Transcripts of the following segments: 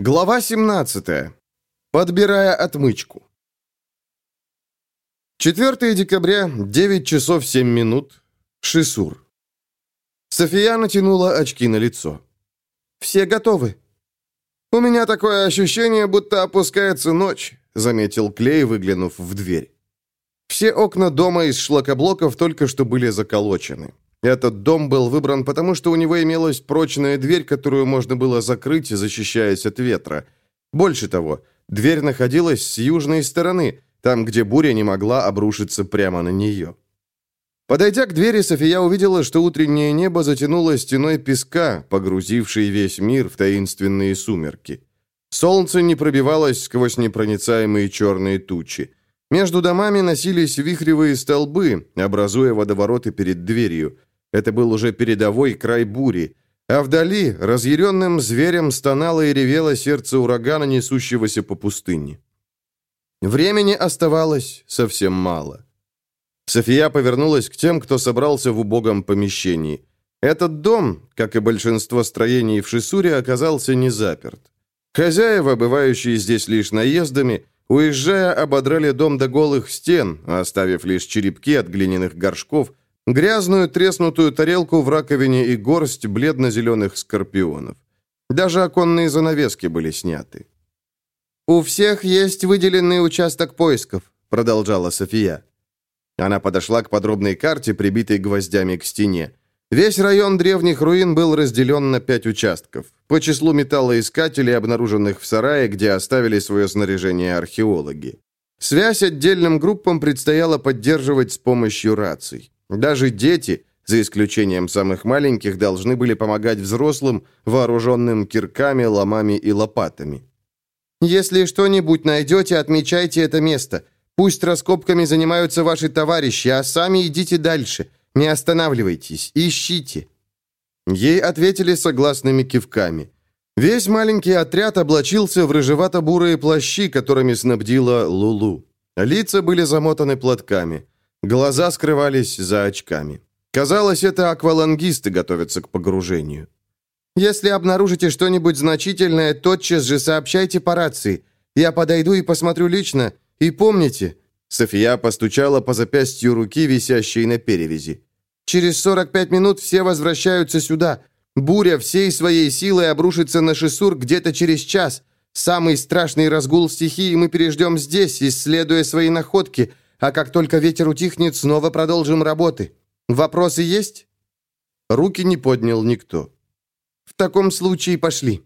Глава 17. Подбирая отмычку. 4 декабря, 9 часов 7 минут. Шисур. София натянула очки на лицо. «Все готовы?» «У меня такое ощущение, будто опускается ночь», заметил Клей, выглянув в дверь. Все окна дома из шлакоблоков только что были заколочены. Этот дом был выбран потому, что у него имелась прочная дверь, которую можно было закрыть, защищаясь от ветра. Больше того, дверь находилась с южной стороны, там, где буря не могла обрушиться прямо на нее. Подойдя к двери, София увидела, что утреннее небо затянуло стеной песка, погрузившей весь мир в таинственные сумерки. Солнце не пробивалось сквозь непроницаемые черные тучи. Между домами носились вихревые столбы, образуя водовороты перед дверью. Это был уже передовой край бури. А вдали разъяренным зверем стонало и ревело сердце урагана, несущегося по пустыне. Времени оставалось совсем мало. София повернулась к тем, кто собрался в убогом помещении. Этот дом, как и большинство строений в Шисуре, оказался не заперт. Хозяева, бывающие здесь лишь наездами, уезжая, ободрали дом до голых стен, оставив лишь черепки от глиняных горшков, Грязную треснутую тарелку в раковине и горсть бледно-зеленых скорпионов. Даже оконные занавески были сняты. «У всех есть выделенный участок поисков», — продолжала София. Она подошла к подробной карте, прибитой гвоздями к стене. Весь район древних руин был разделен на пять участков. По числу металлоискателей, обнаруженных в сарае, где оставили свое снаряжение археологи. Связь отдельным группам предстояло поддерживать с помощью раций. Даже дети, за исключением самых маленьких, должны были помогать взрослым, вооруженным кирками, ломами и лопатами. «Если что-нибудь найдете, отмечайте это место. Пусть раскопками занимаются ваши товарищи, а сами идите дальше. Не останавливайтесь, ищите». Ей ответили согласными кивками. Весь маленький отряд облачился в рыжевато-бурые плащи, которыми снабдила Лулу. Лица были замотаны платками. Глаза скрывались за очками. Казалось, это аквалангисты готовятся к погружению. «Если обнаружите что-нибудь значительное, тотчас же сообщайте по рации. Я подойду и посмотрю лично. И помните...» София постучала по запястью руки, висящей на перевязи. «Через 45 минут все возвращаются сюда. Буря всей своей силой обрушится на Шисур где-то через час. Самый страшный разгул стихии мы переждем здесь, исследуя свои находки, а как только ветер утихнет, снова продолжим работы. Вопросы есть?» Руки не поднял никто. «В таком случае пошли».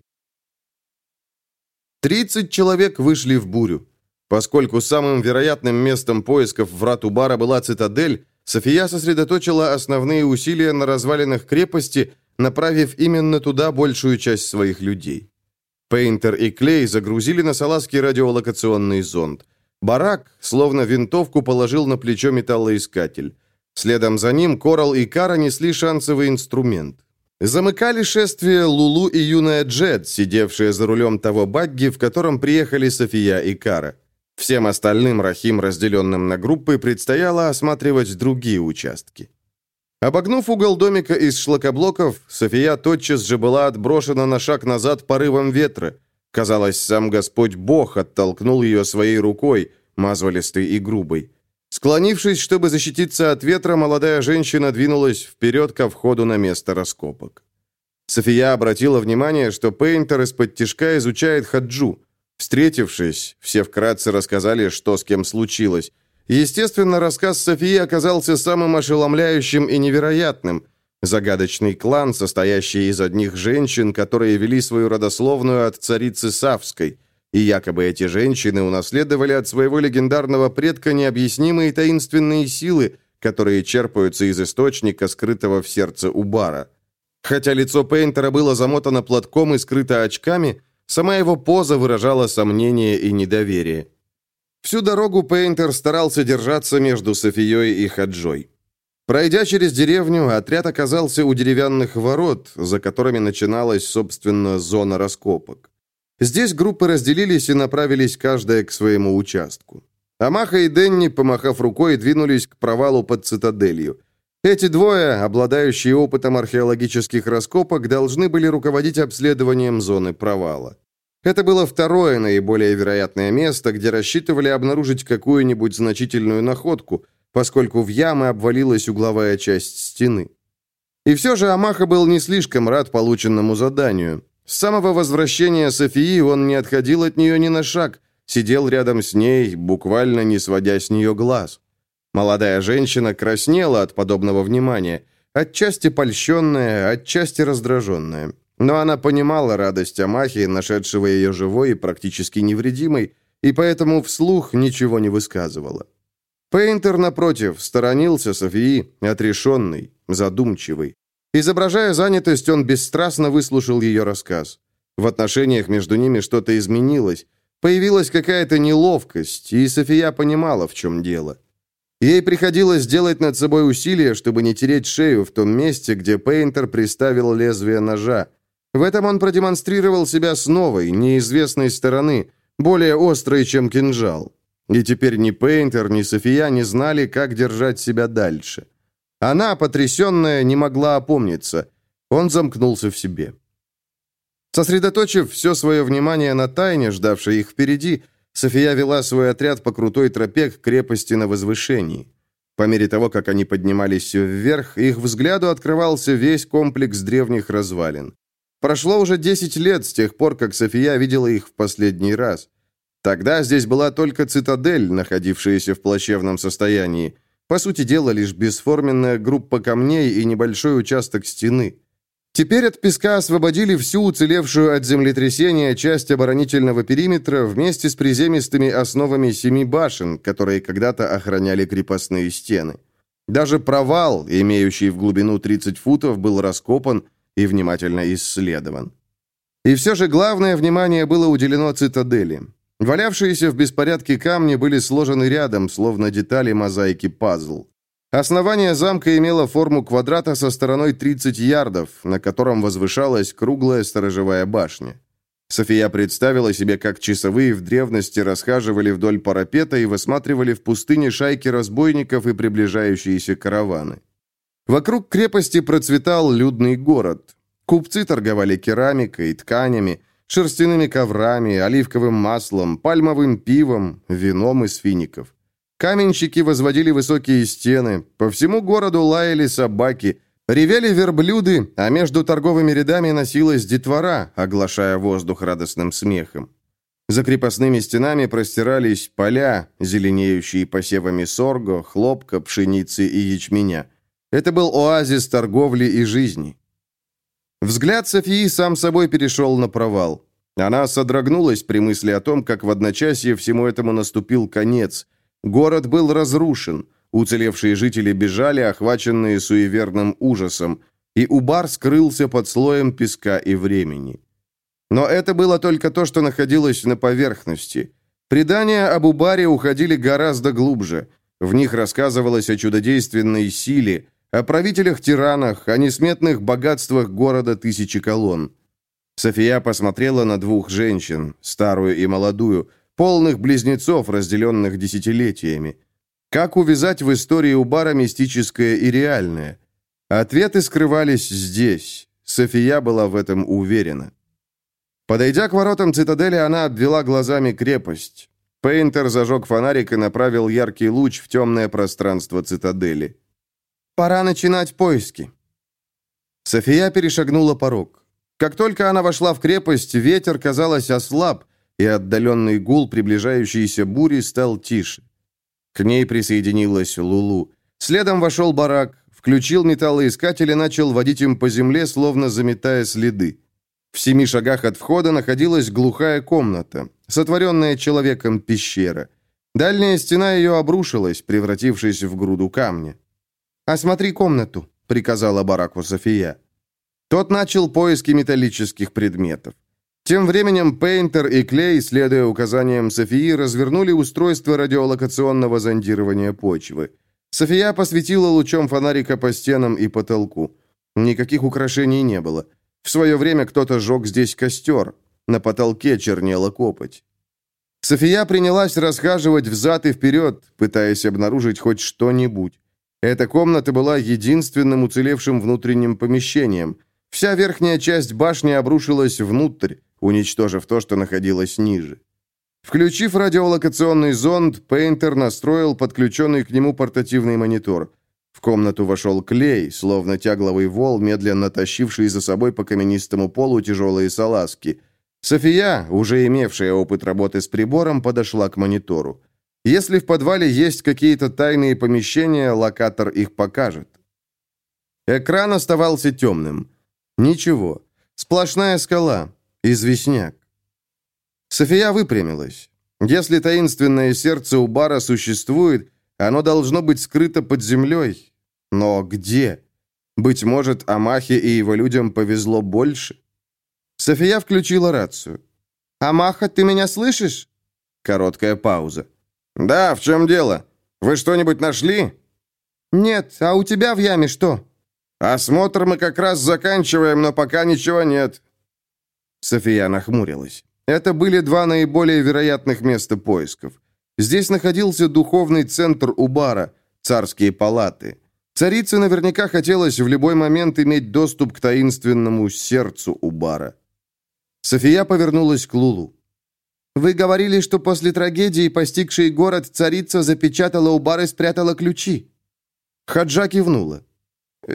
Тридцать человек вышли в бурю. Поскольку самым вероятным местом поисков врат Убара была цитадель, София сосредоточила основные усилия на развалинах крепости, направив именно туда большую часть своих людей. Пейнтер и Клей загрузили на салазки радиолокационный зонд. Барак, словно винтовку, положил на плечо металлоискатель. Следом за ним Корал и Кара несли шансовый инструмент. Замыкали шествие Лулу и юная Джет, сидевшая за рулем того багги, в котором приехали София и Кара. Всем остальным Рахим, разделенным на группы, предстояло осматривать другие участки. Обогнув угол домика из шлакоблоков, София тотчас же была отброшена на шаг назад порывом ветра – Казалось, сам Господь Бог оттолкнул ее своей рукой, мазвалистой и грубой. Склонившись, чтобы защититься от ветра, молодая женщина двинулась вперед ко входу на место раскопок. София обратила внимание, что Пейнтер из-под тишка изучает хаджу. Встретившись, все вкратце рассказали, что с кем случилось. Естественно, рассказ Софии оказался самым ошеломляющим и невероятным. Загадочный клан, состоящий из одних женщин, которые вели свою родословную от царицы Савской. И якобы эти женщины унаследовали от своего легендарного предка необъяснимые таинственные силы, которые черпаются из источника, скрытого в сердце Убара. Хотя лицо Пейнтера было замотано платком и скрыто очками, сама его поза выражала сомнение и недоверие. Всю дорогу Пейнтер старался держаться между Софией и Хаджой. Пройдя через деревню, отряд оказался у деревянных ворот, за которыми начиналась, собственно, зона раскопок. Здесь группы разделились и направились каждая к своему участку. Амаха и Денни, помахав рукой, двинулись к провалу под цитаделью. Эти двое, обладающие опытом археологических раскопок, должны были руководить обследованием зоны провала. Это было второе наиболее вероятное место, где рассчитывали обнаружить какую-нибудь значительную находку, поскольку в ямы обвалилась угловая часть стены. И все же Амаха был не слишком рад полученному заданию. С самого возвращения Софии он не отходил от нее ни на шаг, сидел рядом с ней, буквально не сводя с нее глаз. Молодая женщина краснела от подобного внимания, отчасти польщенная, отчасти раздраженная. Но она понимала радость Амахи, нашедшего ее живой и практически невредимой, и поэтому вслух ничего не высказывала. Пейнтер, напротив, сторонился Софии, отрешенный, задумчивый. Изображая занятость, он бесстрастно выслушал ее рассказ. В отношениях между ними что-то изменилось. Появилась какая-то неловкость, и София понимала, в чем дело. Ей приходилось делать над собой усилия, чтобы не тереть шею в том месте, где Пейнтер приставил лезвие ножа. В этом он продемонстрировал себя с новой, неизвестной стороны, более острой, чем кинжал. И теперь ни Пейнтер, ни София не знали, как держать себя дальше. Она, потрясенная, не могла опомниться. Он замкнулся в себе. Сосредоточив все свое внимание на тайне, ждавшей их впереди, София вела свой отряд по крутой тропе к крепости на возвышении. По мере того, как они поднимались вверх, их взгляду открывался весь комплекс древних развалин. Прошло уже 10 лет с тех пор, как София видела их в последний раз. Тогда здесь была только цитадель, находившаяся в плачевном состоянии. По сути дела, лишь бесформенная группа камней и небольшой участок стены. Теперь от песка освободили всю уцелевшую от землетрясения часть оборонительного периметра вместе с приземистыми основами семи башен, которые когда-то охраняли крепостные стены. Даже провал, имеющий в глубину 30 футов, был раскопан и внимательно исследован. И все же главное внимание было уделено цитадели. Валявшиеся в беспорядке камни были сложены рядом, словно детали мозаики пазл. Основание замка имело форму квадрата со стороной 30 ярдов, на котором возвышалась круглая сторожевая башня. София представила себе, как часовые в древности расхаживали вдоль парапета и высматривали в пустыне шайки разбойников и приближающиеся караваны. Вокруг крепости процветал людный город. Купцы торговали керамикой, тканями, шерстяными коврами, оливковым маслом, пальмовым пивом, вином из фиников. Каменщики возводили высокие стены, по всему городу лаяли собаки, ревели верблюды, а между торговыми рядами носилась детвора, оглашая воздух радостным смехом. За крепостными стенами простирались поля, зеленеющие посевами сорго, хлопка, пшеницы и ячменя. Это был оазис торговли и жизни. Взгляд Софии сам собой перешел на провал. Она содрогнулась при мысли о том, как в одночасье всему этому наступил конец – Город был разрушен, уцелевшие жители бежали, охваченные суеверным ужасом, и Убар скрылся под слоем песка и времени. Но это было только то, что находилось на поверхности. Предания об Убаре уходили гораздо глубже. В них рассказывалось о чудодейственной силе, о правителях-тиранах, о несметных богатствах города Тысячи Колонн. София посмотрела на двух женщин, старую и молодую, полных близнецов, разделенных десятилетиями. Как увязать в истории Убара мистическое и реальное? Ответы скрывались здесь. София была в этом уверена. Подойдя к воротам цитадели, она обвела глазами крепость. Пейнтер зажег фонарик и направил яркий луч в темное пространство цитадели. «Пора начинать поиски». София перешагнула порог. Как только она вошла в крепость, ветер, казалось, ослаб, и отдаленный гул приближающейся бури стал тише. К ней присоединилась Лулу. Следом вошел барак, включил металлоискатель и начал водить им по земле, словно заметая следы. В семи шагах от входа находилась глухая комната, сотворенная человеком пещера. Дальняя стена ее обрушилась, превратившись в груду камня. «Осмотри комнату», — приказала бараку София. Тот начал поиски металлических предметов. Тем временем Пейнтер и Клей, следуя указаниям Софии, развернули устройство радиолокационного зондирования почвы. София посветила лучом фонарика по стенам и потолку. Никаких украшений не было. В свое время кто-то жег здесь костер. На потолке чернела копоть. София принялась расхаживать взад и вперед, пытаясь обнаружить хоть что-нибудь. Эта комната была единственным уцелевшим внутренним помещением. Вся верхняя часть башни обрушилась внутрь, уничтожив то, что находилось ниже. Включив радиолокационный зонд, Пейнтер настроил подключенный к нему портативный монитор. В комнату вошел клей, словно тягловый вол, медленно тащивший за собой по каменистому полу тяжелые салазки. София, уже имевшая опыт работы с прибором, подошла к монитору. Если в подвале есть какие-то тайные помещения, локатор их покажет. Экран оставался темным. Ничего. Сплошная скала. Известняк. София выпрямилась. Если таинственное сердце у бара существует, оно должно быть скрыто под землей. Но где? Быть может, Амахе и его людям повезло больше? София включила рацию. «Амаха, ты меня слышишь?» Короткая пауза. «Да, в чем дело? Вы что-нибудь нашли?» «Нет, а у тебя в яме что?» «Осмотр мы как раз заканчиваем, но пока ничего нет». София нахмурилась. Это были два наиболее вероятных места поисков. Здесь находился духовный центр Убара, царские палаты. Царице наверняка хотелось в любой момент иметь доступ к таинственному сердцу Убара. София повернулась к Лулу. «Вы говорили, что после трагедии, постигшей город, царица запечатала Убар и спрятала ключи». Хаджа кивнула.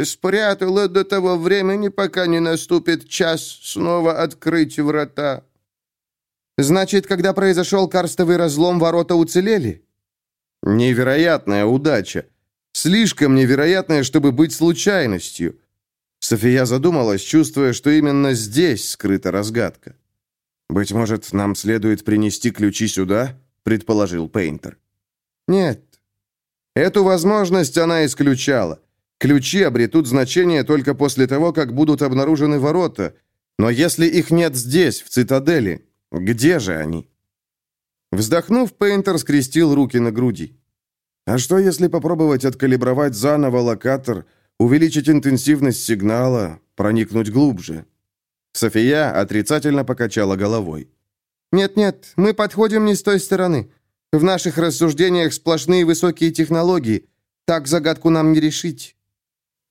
«Спрятала до того времени, пока не наступит час снова открыть врата». Значит, когда произошел карстовый разлом, ворота уцелели? Невероятная удача. Слишком невероятная, чтобы быть случайностью. София задумалась, чувствуя, что именно здесь скрыта разгадка. «Быть может, нам следует принести ключи сюда?» — предположил Пейнтер. «Нет. Эту возможность она исключала. Ключи обретут значение только после того, как будут обнаружены ворота. Но если их нет здесь, в цитадели, где же они? Вздохнув, Пейнтер скрестил руки на груди. А что, если попробовать откалибровать заново локатор, увеличить интенсивность сигнала, проникнуть глубже? София отрицательно покачала головой. «Нет-нет, мы подходим не с той стороны. В наших рассуждениях сплошные высокие технологии. Так загадку нам не решить».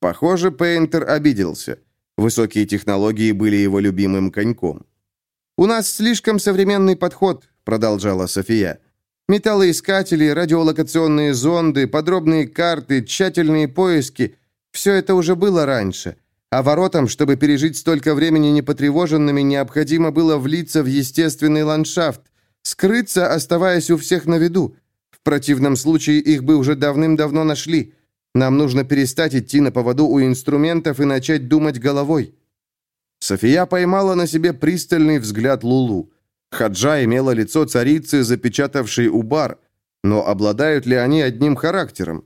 Похоже, Пейнтер обиделся. Высокие технологии были его любимым коньком. «У нас слишком современный подход», — продолжала София. «Металлоискатели, радиолокационные зонды, подробные карты, тщательные поиски — все это уже было раньше. А воротам, чтобы пережить столько времени непотревоженными, необходимо было влиться в естественный ландшафт, скрыться, оставаясь у всех на виду. В противном случае их бы уже давным-давно нашли. Нам нужно перестать идти на поводу у инструментов и начать думать головой». София поймала на себе пристальный взгляд Лулу. Хаджа имела лицо царицы, запечатавшей Убар, но обладают ли они одним характером?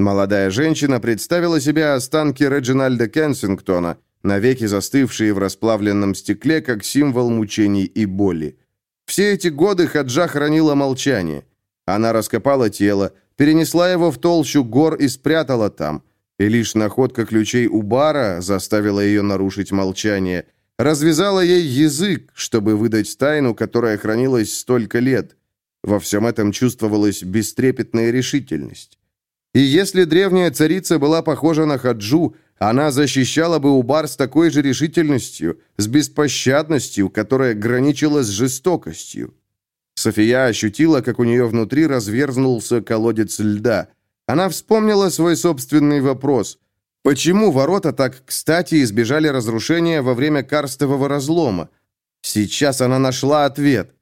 Молодая женщина представила себе останки Реджинальда Кенсингтона, навеки застывшие в расплавленном стекле, как символ мучений и боли. Все эти годы Хаджа хранила молчание. Она раскопала тело, перенесла его в толщу гор и спрятала там – и лишь находка ключей у бара заставила ее нарушить молчание, развязала ей язык, чтобы выдать тайну, которая хранилась столько лет. Во всем этом чувствовалась бестрепетная решительность. И если древняя царица была похожа на Хаджу, она защищала бы Убар с такой же решительностью, с беспощадностью, которая граничила с жестокостью. София ощутила, как у нее внутри разверзнулся колодец льда – она вспомнила свой собственный вопрос. Почему ворота так кстати избежали разрушения во время карстового разлома? Сейчас она нашла ответ.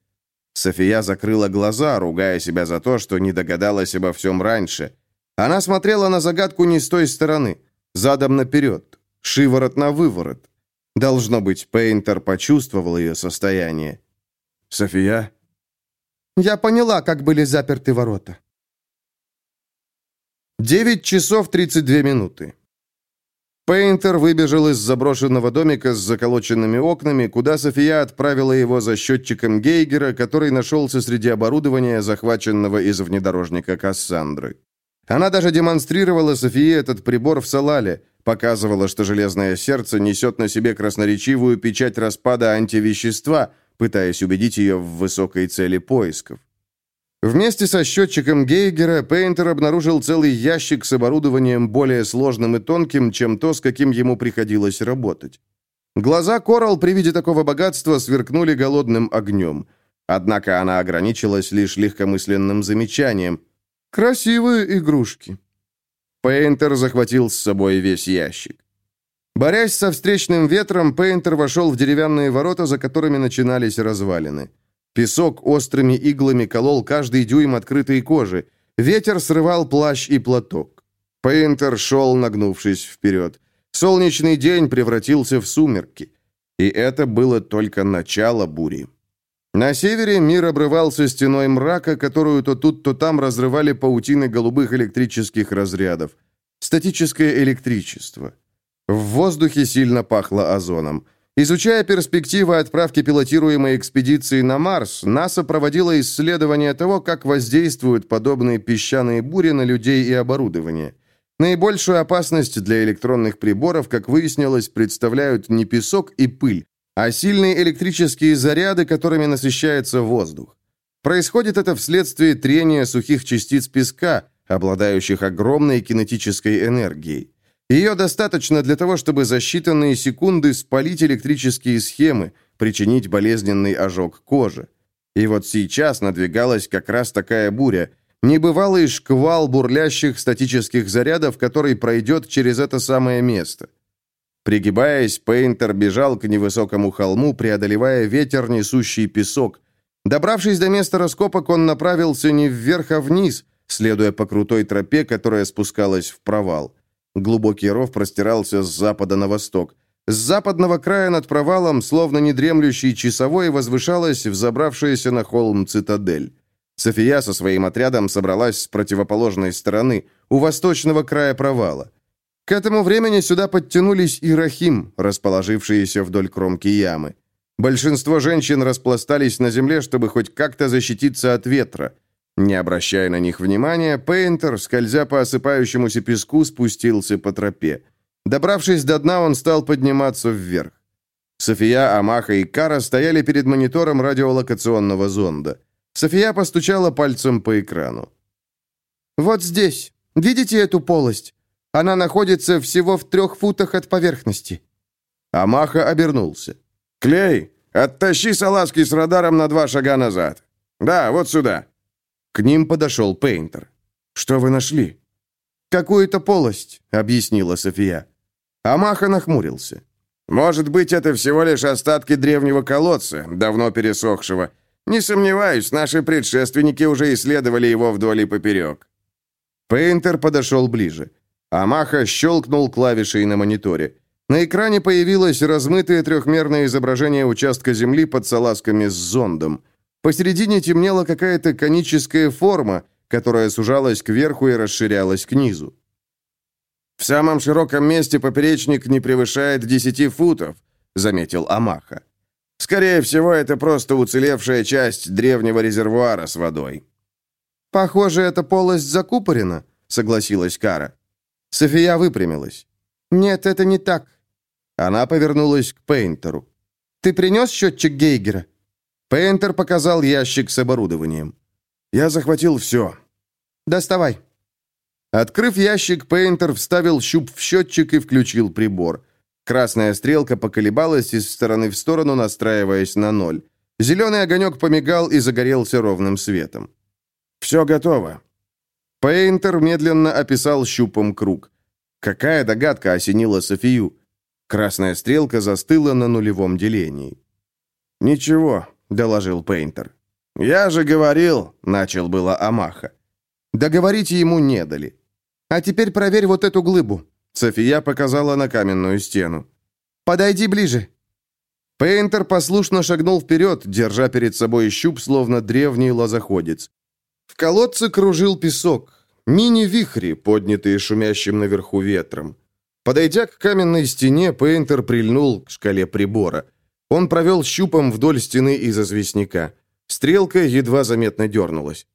София закрыла глаза, ругая себя за то, что не догадалась обо всем раньше. Она смотрела на загадку не с той стороны, задом наперед, шиворот на выворот. Должно быть, Пейнтер почувствовал ее состояние. «София?» «Я поняла, как были заперты ворота», 9 часов 32 минуты. Пейнтер выбежал из заброшенного домика с заколоченными окнами, куда София отправила его за счетчиком Гейгера, который нашелся среди оборудования, захваченного из внедорожника Кассандры. Она даже демонстрировала Софии этот прибор в Салале, показывала, что железное сердце несет на себе красноречивую печать распада антивещества, пытаясь убедить ее в высокой цели поисков. Вместе со счетчиком Гейгера Пейнтер обнаружил целый ящик с оборудованием более сложным и тонким, чем то, с каким ему приходилось работать. Глаза Корал при виде такого богатства сверкнули голодным огнем. Однако она ограничилась лишь легкомысленным замечанием. «Красивые игрушки». Пейнтер захватил с собой весь ящик. Борясь со встречным ветром, Пейнтер вошел в деревянные ворота, за которыми начинались развалины. Песок острыми иглами колол каждый дюйм открытой кожи. Ветер срывал плащ и платок. Пейнтер шел, нагнувшись вперед. Солнечный день превратился в сумерки. И это было только начало бури. На севере мир обрывался стеной мрака, которую то тут, то там разрывали паутины голубых электрических разрядов. Статическое электричество. В воздухе сильно пахло озоном. Изучая перспективы отправки пилотируемой экспедиции на Марс, НАСА проводила исследование того, как воздействуют подобные песчаные бури на людей и оборудование. Наибольшую опасность для электронных приборов, как выяснилось, представляют не песок и пыль, а сильные электрические заряды, которыми насыщается воздух. Происходит это вследствие трения сухих частиц песка, обладающих огромной кинетической энергией. Ее достаточно для того, чтобы за считанные секунды спалить электрические схемы, причинить болезненный ожог кожи. И вот сейчас надвигалась как раз такая буря, Небывалый шквал бурлящих статических зарядов, который пройдет через это самое место. Пригибаясь, Пейнтер бежал к невысокому холму, преодолевая ветер, несущий песок. Добравшись до места раскопок, он направился не вверх, а вниз, следуя по крутой тропе, которая спускалась в провал. Глубокий ров простирался с запада на восток. С западного края над провалом, словно недремлющий часовой, возвышалась взобравшаяся на холм цитадель. София со своим отрядом собралась с противоположной стороны, у восточного края провала. К этому времени сюда подтянулись и Рахим, расположившиеся вдоль кромки ямы. Большинство женщин распластались на земле, чтобы хоть как-то защититься от ветра. Не обращая на них внимания, Пейнтер, скользя по осыпающемуся песку, спустился по тропе. Добравшись до дна, он стал подниматься вверх. София, Амаха и Кара стояли перед монитором радиолокационного зонда. София постучала пальцем по экрану. «Вот здесь. Видите эту полость? Она находится всего в трех футах от поверхности». Амаха обернулся. «Клей, оттащи салазки с радаром на два шага назад. Да, вот сюда». К ним подошел Пейнтер. «Что вы нашли?» «Какую-то полость», — объяснила София. Амаха нахмурился. «Может быть, это всего лишь остатки древнего колодца, давно пересохшего. Не сомневаюсь, наши предшественники уже исследовали его вдоль и поперек. Пейнтер подошел ближе. Амаха щелкнул клавишей на мониторе. На экране появилось размытое трехмерное изображение участка Земли под салазками с зондом. Посередине темнела какая-то коническая форма, которая сужалась кверху и расширялась к низу. «В самом широком месте поперечник не превышает 10 футов», — заметил Амаха. Скорее всего, это просто уцелевшая часть древнего резервуара с водой. «Похоже, эта полость закупорена», — согласилась Кара. София выпрямилась. «Нет, это не так». Она повернулась к Пейнтеру. «Ты принес счетчик Гейгера?» Пейнтер показал ящик с оборудованием. «Я захватил все». «Доставай». Открыв ящик, Пейнтер вставил щуп в счетчик и включил прибор. Красная стрелка поколебалась из стороны в сторону, настраиваясь на ноль. Зеленый огонек помигал и загорелся ровным светом. «Все готово». Пейнтер медленно описал щупом круг. Какая догадка осенила Софию? Красная стрелка застыла на нулевом делении. «Ничего», — доложил Пейнтер. «Я же говорил», — начал было Амаха. Договорить ему не дали. «А теперь проверь вот эту глыбу», София показала на каменную стену. «Подойди ближе». Пейнтер послушно шагнул вперед, держа перед собой щуп, словно древний лозоходец. В колодце кружил песок, мини-вихри, поднятые шумящим наверху ветром. Подойдя к каменной стене, Пейнтер прильнул к шкале прибора. Он провел щупом вдоль стены из известняка. Стрелка едва заметно дернулась.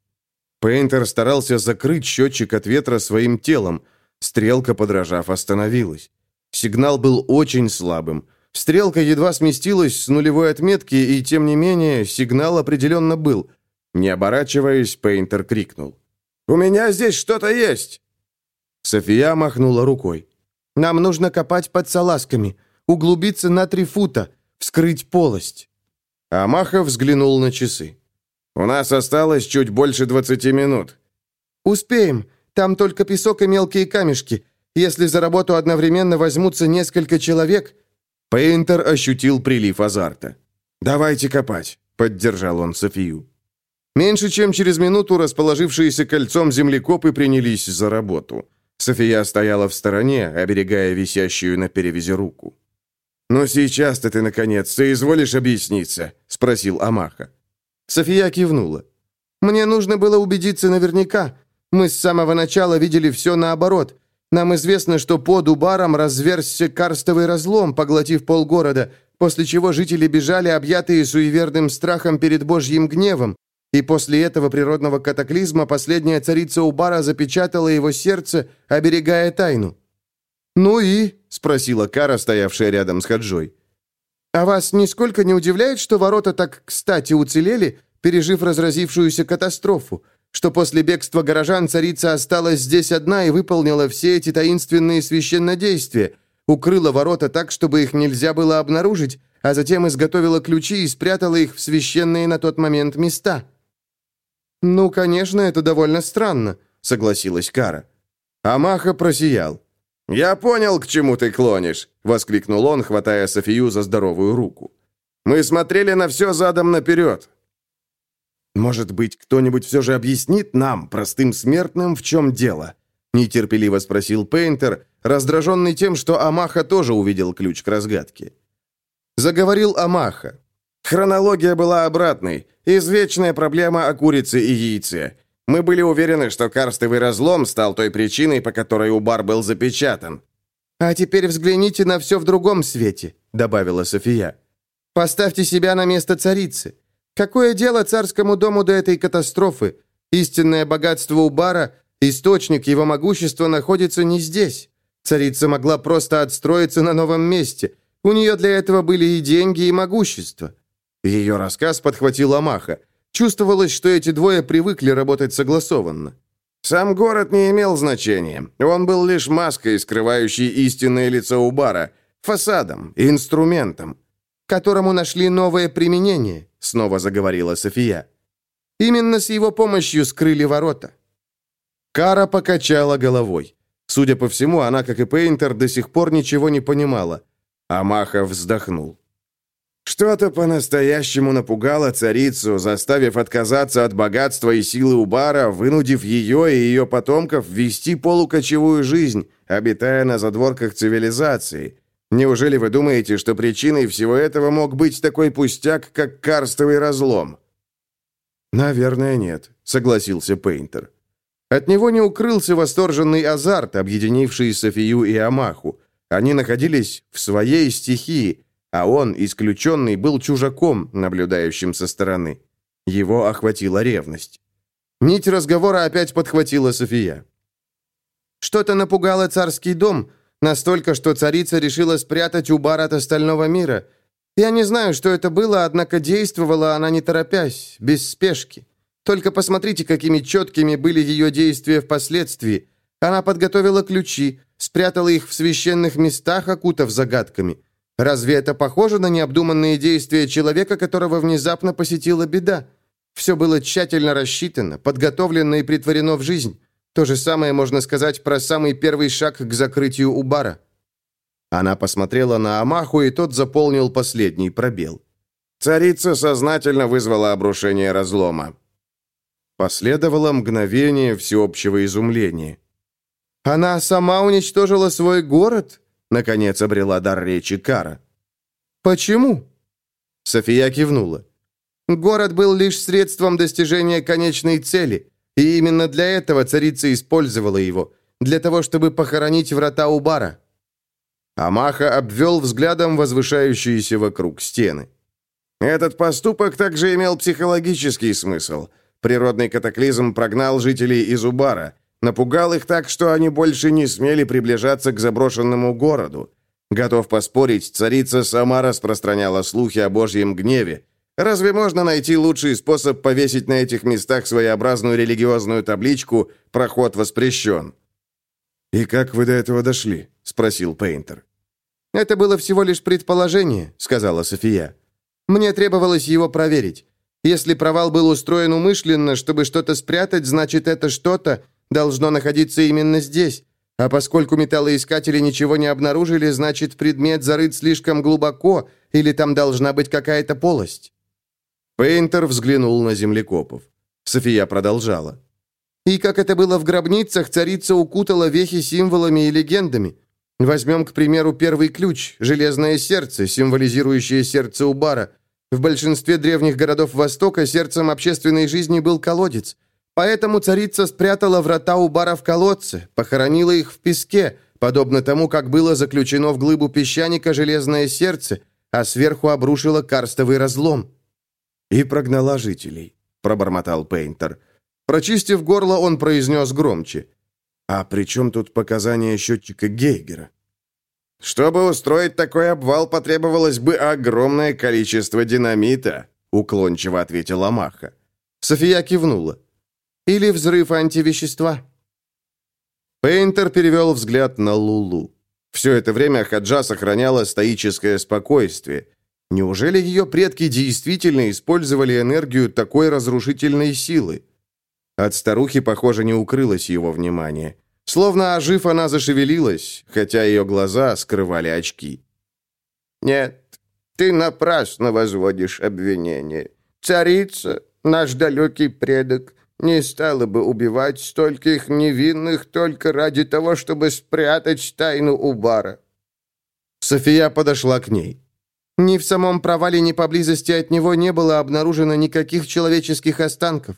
Пейнтер старался закрыть счетчик от ветра своим телом, Стрелка, подражав, остановилась. Сигнал был очень слабым. Стрелка едва сместилась с нулевой отметки, и, тем не менее, сигнал определенно был. Не оборачиваясь, Пейнтер крикнул. «У меня здесь что-то есть!» София махнула рукой. «Нам нужно копать под салазками. углубиться на три фута, вскрыть полость». Амаха взглянул на часы. «У нас осталось чуть больше двадцати минут». «Успеем. Там только песок и мелкие камешки. Если за работу одновременно возьмутся несколько человек...» Пейнтер ощутил прилив азарта. «Давайте копать», — поддержал он Софию. Меньше чем через минуту расположившиеся кольцом землекопы принялись за работу. София стояла в стороне, оберегая висящую на перевязи руку. «Ну сейчас-то ты, наконец, соизволишь объясниться?» — спросил Амаха. София кивнула. «Мне нужно было убедиться наверняка. Мы с самого начала видели все наоборот. Нам известно, что под Убаром разверзся карстовый разлом, поглотив полгорода, после чего жители бежали, объятые суеверным страхом перед Божьим гневом, и после этого природного катаклизма последняя царица Убара запечатала его сердце, оберегая тайну. «Ну и?» — спросила Кара, стоявшая рядом с Хаджой. «А вас нисколько не удивляет, что ворота так кстати уцелели, пережив разразившуюся катастрофу, что после бегства горожан царица осталась здесь одна и выполнила все эти таинственные священнодействия, укрыла ворота так, чтобы их нельзя было обнаружить, а затем изготовила ключи и спрятала их в священные на тот момент места?» «Ну, конечно, это довольно странно», — согласилась Кара. Амаха просиял. «Я понял, к чему ты клонишь», — воскликнул он, хватая Софию за здоровую руку. «Мы смотрели на все задом наперед». «Может быть, кто-нибудь все же объяснит нам, простым смертным, в чем дело?» — нетерпеливо спросил Пейнтер, раздраженный тем, что Амаха тоже увидел ключ к разгадке. Заговорил Амаха. Хронология была обратной. Извечная проблема о курице и яйце. Мы были уверены, что карстовый разлом стал той причиной, по которой Убар был запечатан. «А теперь взгляните на все в другом свете», — добавила София. «Поставьте себя на место царицы. Какое дело царскому дому до этой катастрофы? Истинное богатство Убара, источник его могущества находится не здесь. Царица могла просто отстроиться на новом месте. У нее для этого были и деньги, и могущество. Ее рассказ подхватил Амаха. Чувствовалось, что эти двое привыкли работать согласованно. Сам город не имел значения. Он был лишь маской, скрывающей истинное лицо Убара, фасадом, инструментом. «Которому нашли новое применение», — снова заговорила София. «Именно с его помощью скрыли ворота». Кара покачала головой. Судя по всему, она, как и Пейнтер, до сих пор ничего не понимала. Амаха вздохнул. Что-то по-настоящему напугало царицу, заставив отказаться от богатства и силы Убара, вынудив ее и ее потомков вести полукочевую жизнь, обитая на задворках цивилизации. Неужели вы думаете, что причиной всего этого мог быть такой пустяк, как карстовый разлом? «Наверное, нет», — согласился Пейнтер. От него не укрылся восторженный азарт, объединивший Софию и Амаху. Они находились в своей стихии, а он, исключенный, был чужаком, наблюдающим со стороны. Его охватила ревность. Нить разговора опять подхватила София. Что-то напугало царский дом, настолько, что царица решила спрятать Убар от остального мира. Я не знаю, что это было, однако действовала она не торопясь, без спешки. Только посмотрите, какими четкими были ее действия впоследствии. Она подготовила ключи, спрятала их в священных местах, окутав загадками. Разве это похоже на необдуманные действия человека, которого внезапно посетила беда? Все было тщательно рассчитано, подготовлено и притворено в жизнь. То же самое можно сказать про самый первый шаг к закрытию Убара. Она посмотрела на Амаху, и тот заполнил последний пробел. Царица сознательно вызвала обрушение разлома. Последовало мгновение всеобщего изумления. «Она сама уничтожила свой город?» Наконец обрела дар речи Кара. «Почему?» София кивнула. «Город был лишь средством достижения конечной цели, и именно для этого царица использовала его, для того, чтобы похоронить врата Убара». Амаха обвел взглядом возвышающиеся вокруг стены. «Этот поступок также имел психологический смысл. Природный катаклизм прогнал жителей из Убара, Напугал их так, что они больше не смели приближаться к заброшенному городу. Готов поспорить, царица сама распространяла слухи о божьем гневе. Разве можно найти лучший способ повесить на этих местах своеобразную религиозную табличку «Проход воспрещен»? «И как вы до этого дошли?» — спросил Пейнтер. «Это было всего лишь предположение», — сказала София. «Мне требовалось его проверить. Если провал был устроен умышленно, чтобы что-то спрятать, значит, это что-то должно находиться именно здесь. А поскольку металлоискатели ничего не обнаружили, значит, предмет зарыт слишком глубоко, или там должна быть какая-то полость». Пейнтер взглянул на землекопов. София продолжала. «И как это было в гробницах, царица укутала вехи символами и легендами. Возьмем, к примеру, первый ключ – железное сердце, символизирующее сердце Убара. В большинстве древних городов Востока сердцем общественной жизни был колодец. Поэтому царица спрятала врата Убара в колодце, похоронила их в песке, подобно тому, как было заключено в глыбу песчаника железное сердце, а сверху обрушила карстовый разлом. «И прогнала жителей», — пробормотал Пейнтер. Прочистив горло, он произнес громче. «А при чем тут показания счетчика Гейгера?» «Чтобы устроить такой обвал, потребовалось бы огромное количество динамита», — уклончиво ответила Маха. София кивнула. «Или взрыв антивещества». Пейнтер перевел взгляд на Лулу. Все это время Хаджа сохраняла стоическое спокойствие. Неужели ее предки действительно использовали энергию такой разрушительной силы? От старухи, похоже, не укрылось его внимание. Словно ожив, она зашевелилась, хотя ее глаза скрывали очки. «Нет, ты напрасно возводишь обвинение. Царица, наш далекий предок, не стала бы убивать стольких невинных только ради того, чтобы спрятать тайну Убара». София подошла к ней. Ни в самом провале, ни поблизости от него не было обнаружено никаких человеческих останков.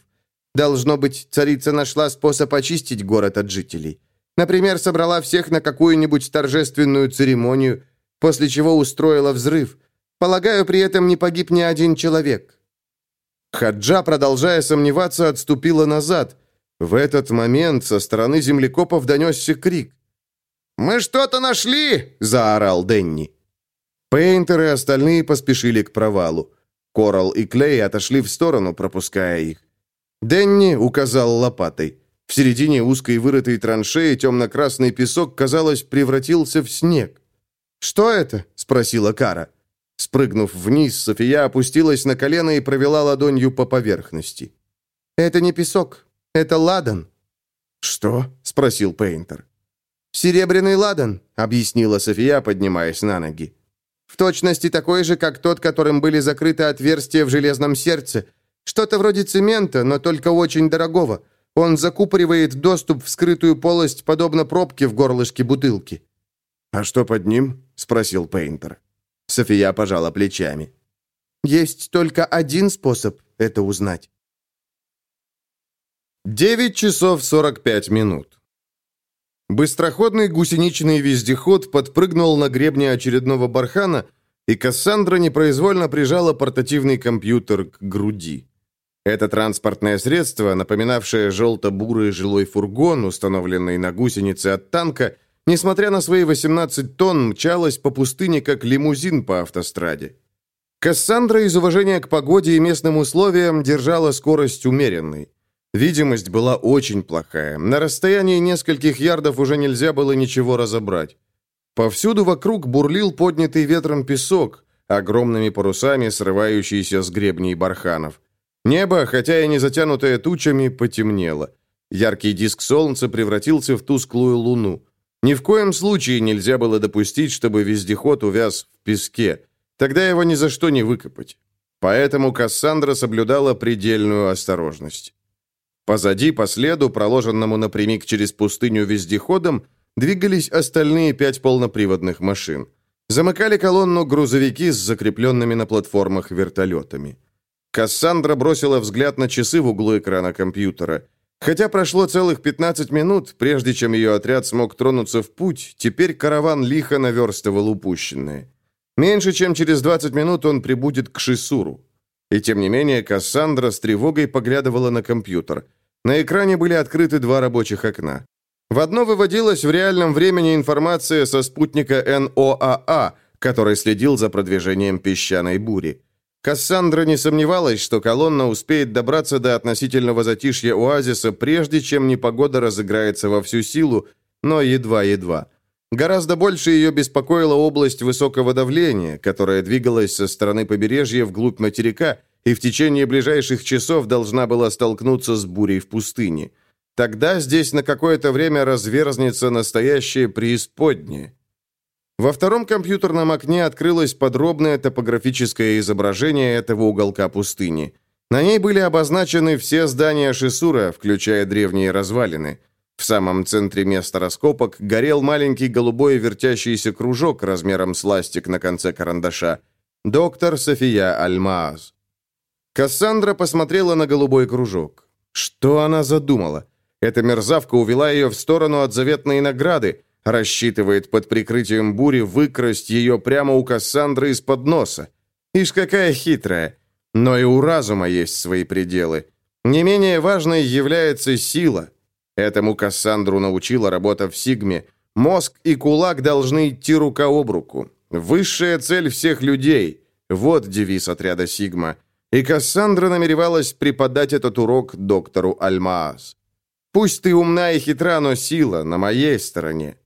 Должно быть, царица нашла способ очистить город от жителей. Например, собрала всех на какую-нибудь торжественную церемонию, после чего устроила взрыв. Полагаю, при этом не погиб ни один человек. Хаджа, продолжая сомневаться, отступила назад. В этот момент со стороны землекопов донесся крик. «Мы что-то нашли!» – заорал Денни. Пейнтер и остальные поспешили к провалу. Корал и Клей отошли в сторону, пропуская их. Денни указал лопатой. В середине узкой вырытой траншеи темно-красный песок, казалось, превратился в снег. «Что это?» – спросила Кара. Спрыгнув вниз, София опустилась на колено и провела ладонью по поверхности. «Это не песок, это ладан». «Что?» – спросил Пейнтер. «Серебряный ладан», — объяснила София, поднимаясь на ноги. «В точности такой же, как тот, которым были закрыты отверстия в железном сердце, что-то вроде цемента, но только очень дорогого. Он закупоривает доступ в скрытую полость, подобно пробке в горлышке бутылки». «А что под ним?» — спросил Пейнтер. София пожала плечами. «Есть только один способ это узнать». Девять часов сорок пять минут. Быстроходный гусеничный вездеход подпрыгнул на гребне очередного бархана, и Кассандра непроизвольно прижала портативный компьютер к груди. Это транспортное средство, напоминавшее желто-бурый жилой фургон, установленный на гусенице от танка, несмотря на свои 18 тонн, мчалось по пустыне, как лимузин по автостраде. Кассандра из уважения к погоде и местным условиям держала скорость умеренной. Видимость была очень плохая. На расстоянии нескольких ярдов уже нельзя было ничего разобрать. Повсюду вокруг бурлил поднятый ветром песок, огромными парусами срывающийся с гребней барханов. Небо, хотя и не затянутое тучами, потемнело. Яркий диск солнца превратился в тусклую луну. Ни в коем случае нельзя было допустить, чтобы вездеход увяз в песке. Тогда его ни за что не выкопать. Поэтому Кассандра соблюдала предельную осторожность. Позади, по следу, проложенному напрямик через пустыню вездеходом, двигались остальные пять полноприводных машин. Замыкали колонну грузовики с закрепленными на платформах вертолетами. Кассандра бросила взгляд на часы в углу экрана компьютера. Хотя прошло целых 15 минут, прежде чем ее отряд смог тронуться в путь, теперь караван лихо наверстывал упущенное. Меньше чем через 20 минут он прибудет к Шисуру. И тем не менее Кассандра с тревогой поглядывала на компьютер. На экране были открыты два рабочих окна. В одно выводилась в реальном времени информация со спутника НОАА, который следил за продвижением песчаной бури. Кассандра не сомневалась, что колонна успеет добраться до относительного затишья оазиса, прежде чем непогода разыграется во всю силу, но едва-едва. Гораздо больше ее беспокоила область высокого давления, которая двигалась со стороны побережья вглубь материка и в течение ближайших часов должна была столкнуться с бурей в пустыне. Тогда здесь на какое-то время разверзнется настоящее преисподнее. Во втором компьютерном окне открылось подробное топографическое изображение этого уголка пустыни. На ней были обозначены все здания Шисура, включая древние развалины. В самом центре места раскопок горел маленький голубой вертящийся кружок размером с ластик на конце карандаша. Доктор София Альмааз. Кассандра посмотрела на голубой кружок. Что она задумала? Эта мерзавка увела ее в сторону от заветной награды, рассчитывает под прикрытием бури выкрасть ее прямо у Кассандры из-под носа. Ишь, какая хитрая. Но и у разума есть свои пределы. Не менее важной является сила. Этому Кассандру научила работа в Сигме. Мозг и кулак должны идти рука об руку. Высшая цель всех людей. Вот девиз отряда Сигма. И Кассандра намеревалась преподать этот урок доктору Альмаас. Пусть ты умна и хитра, но сила на моей стороне.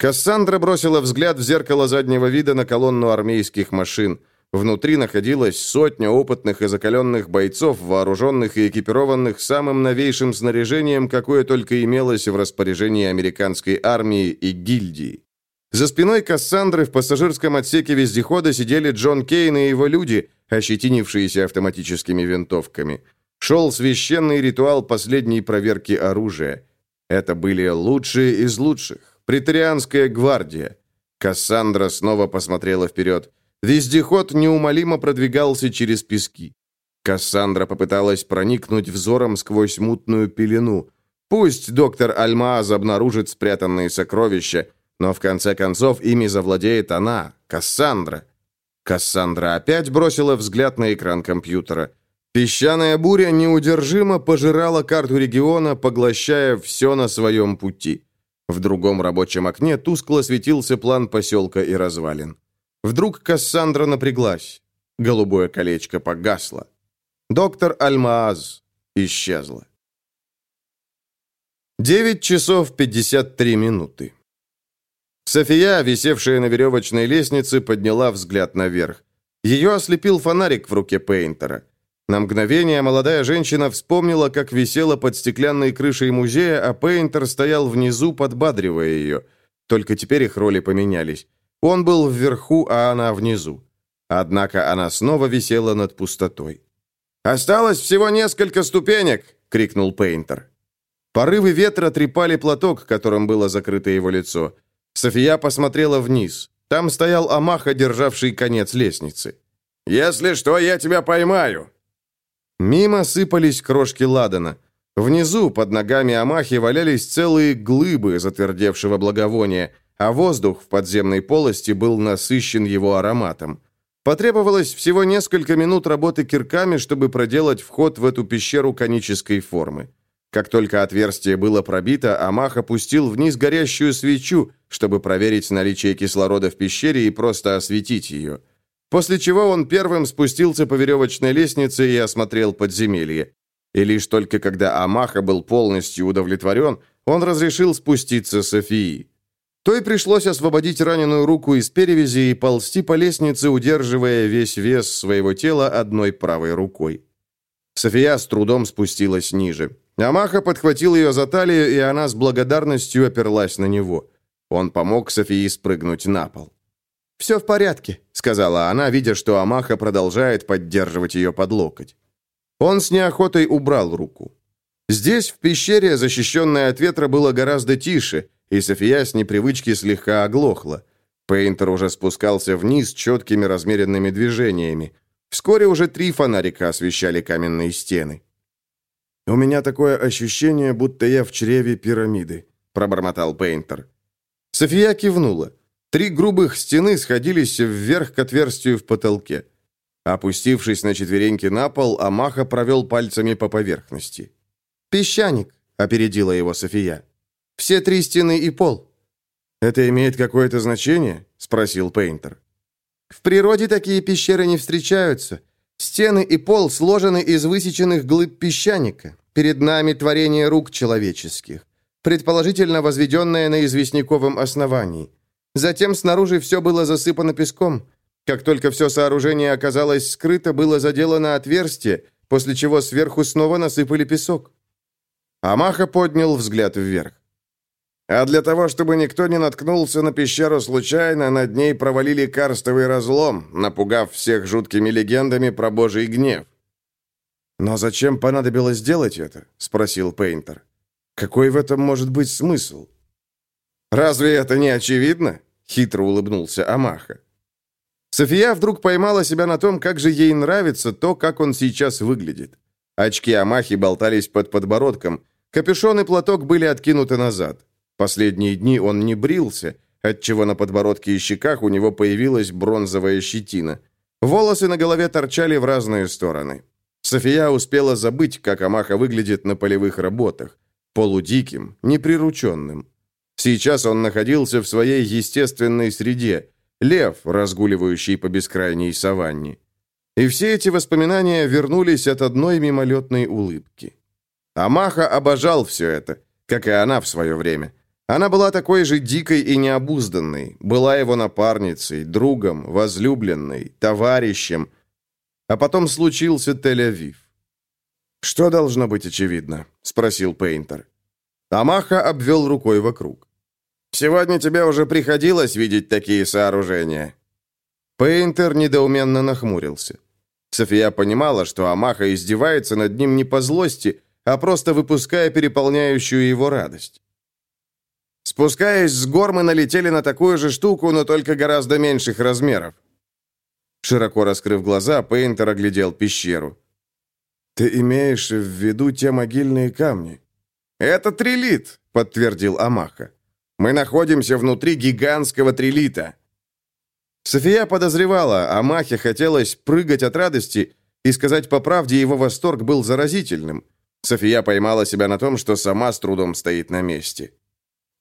Кассандра бросила взгляд в зеркало заднего вида на колонну армейских машин. Внутри находилась сотня опытных и закаленных бойцов, вооруженных и экипированных самым новейшим снаряжением, какое только имелось в распоряжении американской армии и гильдии. За спиной Кассандры в пассажирском отсеке вездехода сидели Джон Кейн и его люди, ощетинившиеся автоматическими винтовками. Шел священный ритуал последней проверки оружия. Это были лучшие из лучших. Претарианская гвардия. Кассандра снова посмотрела вперед. Вездеход неумолимо продвигался через пески. Кассандра попыталась проникнуть взором сквозь мутную пелену. Пусть доктор Альмааз обнаружит спрятанные сокровища, но в конце концов ими завладеет она, Кассандра. Кассандра опять бросила взгляд на экран компьютера. Песчаная буря неудержимо пожирала карту региона, поглощая все на своем пути. В другом рабочем окне тускло светился план поселка и развалин. Вдруг Кассандра напряглась. Голубое колечко погасло. Доктор Альмааз исчезла. 9 часов 53 минуты. София, висевшая на веревочной лестнице, подняла взгляд наверх. Ее ослепил фонарик в руке Пейнтера. На мгновение молодая женщина вспомнила, как висела под стеклянной крышей музея, а Пейнтер стоял внизу, подбадривая ее. Только теперь их роли поменялись. Он был вверху, а она внизу. Однако она снова висела над пустотой. «Осталось всего несколько ступенек!» — крикнул Пейнтер. Порывы ветра трепали платок, которым было закрыто его лицо. София посмотрела вниз. Там стоял Амаха, державший конец лестницы. «Если что, я тебя поймаю!» Мимо сыпались крошки ладана. Внизу, под ногами Амахи, валялись целые глыбы затвердевшего благовония, а воздух в подземной полости был насыщен его ароматом. Потребовалось всего несколько минут работы кирками, чтобы проделать вход в эту пещеру конической формы. Как только отверстие было пробито, Амах опустил вниз горящую свечу, чтобы проверить наличие кислорода в пещере и просто осветить ее. После чего он первым спустился по веревочной лестнице и осмотрел подземелье. И лишь только когда Амаха был полностью удовлетворен, он разрешил спуститься Софии. Той пришлось освободить раненую руку из перевязи и ползти по лестнице, удерживая весь вес своего тела одной правой рукой. София с трудом спустилась ниже. Амаха подхватил ее за талию, и она с благодарностью оперлась на него. Он помог Софии спрыгнуть на пол. «Все в порядке», — сказала она, видя, что Амаха продолжает поддерживать ее под локоть. Он с неохотой убрал руку. Здесь, в пещере, защищенная от ветра, было гораздо тише, и София с непривычки слегка оглохла. Пейнтер уже спускался вниз четкими размеренными движениями. Вскоре уже три фонарика освещали каменные стены. «У меня такое ощущение, будто я в чреве пирамиды», — пробормотал Пейнтер. София кивнула. Три грубых стены сходились вверх к отверстию в потолке. Опустившись на четвереньки на пол, Амаха провел пальцами по поверхности. «Песчаник», — опередила его София. «Все три стены и пол». «Это имеет какое-то значение?» — спросил Пейнтер. «В природе такие пещеры не встречаются. Стены и пол сложены из высеченных глыб песчаника. Перед нами творение рук человеческих. предположительно возведенное на известняковом основании. Затем снаружи все было засыпано песком. Как только все сооружение оказалось скрыто, было заделано отверстие, после чего сверху снова насыпали песок. Амаха поднял взгляд вверх. А для того, чтобы никто не наткнулся на пещеру случайно, над ней провалили карстовый разлом, напугав всех жуткими легендами про божий гнев. «Но зачем понадобилось сделать это?» — спросил Пейнтер. «Какой в этом может быть смысл?» «Разве это не очевидно?» — хитро улыбнулся Амаха. София вдруг поймала себя на том, как же ей нравится то, как он сейчас выглядит. Очки Амахи болтались под подбородком, капюшон и платок были откинуты назад. Последние дни он не брился, отчего на подбородке и щеках у него появилась бронзовая щетина. Волосы на голове торчали в разные стороны. София успела забыть, как Амаха выглядит на полевых работах. Полудиким, неприрученным. Сейчас он находился в своей естественной среде. Лев, разгуливающий по бескрайней саванне. И все эти воспоминания вернулись от одной мимолетной улыбки. Амаха обожал все это, как и она в свое время. Она была такой же дикой и необузданной, была его напарницей, другом, возлюбленной, товарищем. А потом случился Тель-Авив. «Что должно быть очевидно?» — спросил Пейнтер. Амаха обвел рукой вокруг. «Сегодня тебе уже приходилось видеть такие сооружения?» Пейнтер недоуменно нахмурился. София понимала, что Амаха издевается над ним не по злости, а просто выпуская переполняющую его радость. Спускаясь с гор, мы налетели на такую же штуку, но только гораздо меньших размеров. Широко раскрыв глаза, Пейнтер оглядел пещеру. «Ты имеешь в виду те могильные камни?» «Это трилит», — подтвердил Амаха. «Мы находимся внутри гигантского трилита». София подозревала, Амахе хотелось прыгать от радости, и сказать по правде, его восторг был заразительным. София поймала себя на том, что сама с трудом стоит на месте.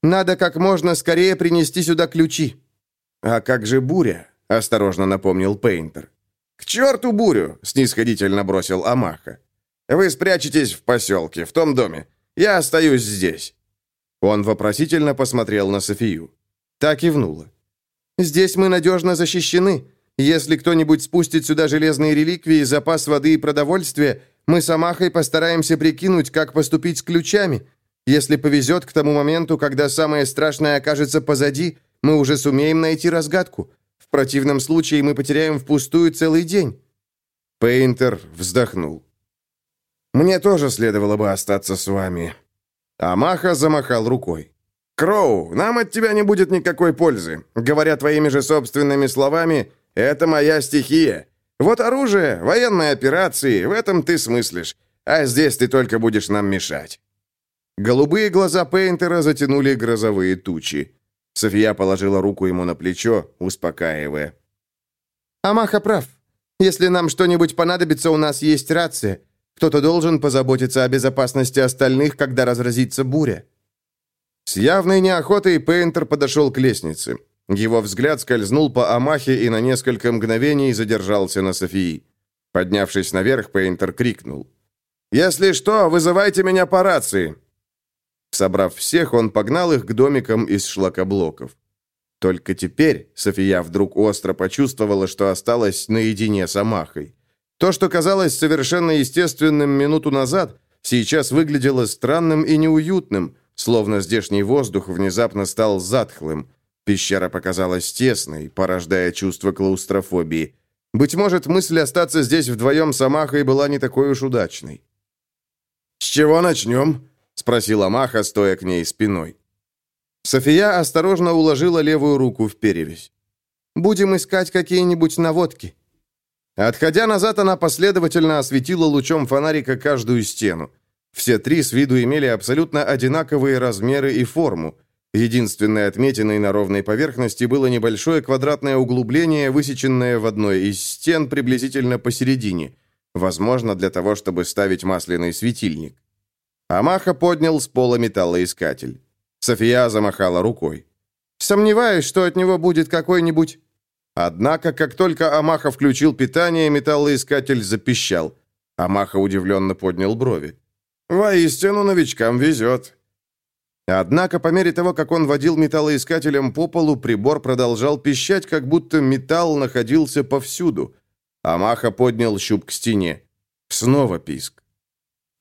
Надо как можно скорее принести сюда ключи». «А как же буря?» – осторожно напомнил Пейнтер. «К черту бурю!» – снисходительно бросил Амаха. «Вы спрячетесь в поселке, в том доме. Я остаюсь здесь». Он вопросительно посмотрел на Софию. Так и внула. «Здесь мы надежно защищены. Если кто-нибудь спустит сюда железные реликвии, запас воды и продовольствия, мы с Амахой постараемся прикинуть, как поступить с ключами. Если повезет к тому моменту, когда самое страшное окажется позади, мы уже сумеем найти разгадку. В противном случае мы потеряем впустую целый день». Пейнтер вздохнул. «Мне тоже следовало бы остаться с вами». Амаха замахал рукой. «Кроу, нам от тебя не будет никакой пользы. Говоря твоими же собственными словами, это моя стихия. Вот оружие, военные операции, в этом ты смыслишь. А здесь ты только будешь нам мешать». Голубые глаза Пейнтера затянули грозовые тучи. София положила руку ему на плечо, успокаивая. «Амаха прав. Если нам что-нибудь понадобится, у нас есть рация. Кто-то должен позаботиться о безопасности остальных, когда разразится буря». С явной неохотой Пейнтер подошел к лестнице. Его взгляд скользнул по Амахе и на несколько мгновений задержался на Софии. Поднявшись наверх, Пейнтер крикнул. «Если что, вызывайте меня по рации. Собрав всех, он погнал их к домикам из шлакоблоков. Только теперь София вдруг остро почувствовала, что осталась наедине с Амахой. То, что казалось совершенно естественным минуту назад, сейчас выглядело странным и неуютным, словно здешний воздух внезапно стал затхлым. Пещера показалась тесной, порождая чувство клаустрофобии. Быть может, мысль остаться здесь вдвоем с Амахой была не такой уж удачной. «С чего начнем?» спросила Маха, стоя к ней спиной. София осторожно уложила левую руку в перевязь. «Будем искать какие-нибудь наводки». Отходя назад, она последовательно осветила лучом фонарика каждую стену. Все три с виду имели абсолютно одинаковые размеры и форму. Единственной отметиной на ровной поверхности было небольшое квадратное углубление, высеченное в одной из стен приблизительно посередине, возможно, для того, чтобы ставить масляный светильник. Амаха поднял с пола металлоискатель. София замахала рукой. «Сомневаюсь, что от него будет какой-нибудь...» Однако, как только Амаха включил питание, металлоискатель запищал. Амаха удивленно поднял брови. «Воистину новичкам везет». Однако по мере того, как он водил металлоискателем по полу, прибор продолжал пищать, как будто металл находился повсюду. Амаха поднял щуп к стене. Снова писк.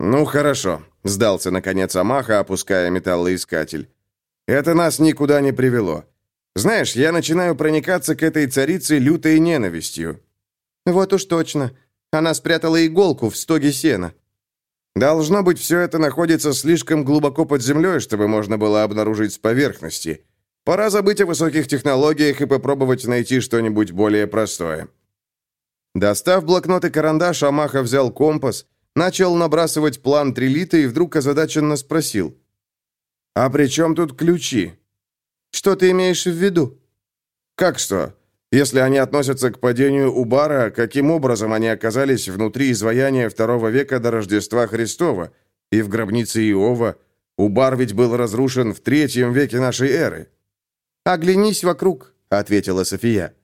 «Ну, хорошо», — сдался, наконец, Амаха, опуская металлоискатель. «Это нас никуда не привело. Знаешь, я начинаю проникаться к этой царице лютой ненавистью». «Вот уж точно. Она спрятала иголку в стоге сена». Должно быть, все это находится слишком глубоко под землей, чтобы можно было обнаружить с поверхности. Пора забыть о высоких технологиях и попробовать найти что-нибудь более простое. Достав блокнот и карандаш, Амаха взял компас, начал набрасывать план трилита и вдруг озадаченно спросил. «А при чем тут ключи?» «Что ты имеешь в виду?» «Как что? Если они относятся к падению Убара, каким образом они оказались внутри изваяния второго века до Рождества Христова? И в гробнице Иова Убар ведь был разрушен в третьем веке нашей эры. «Оглянись вокруг», — ответила София.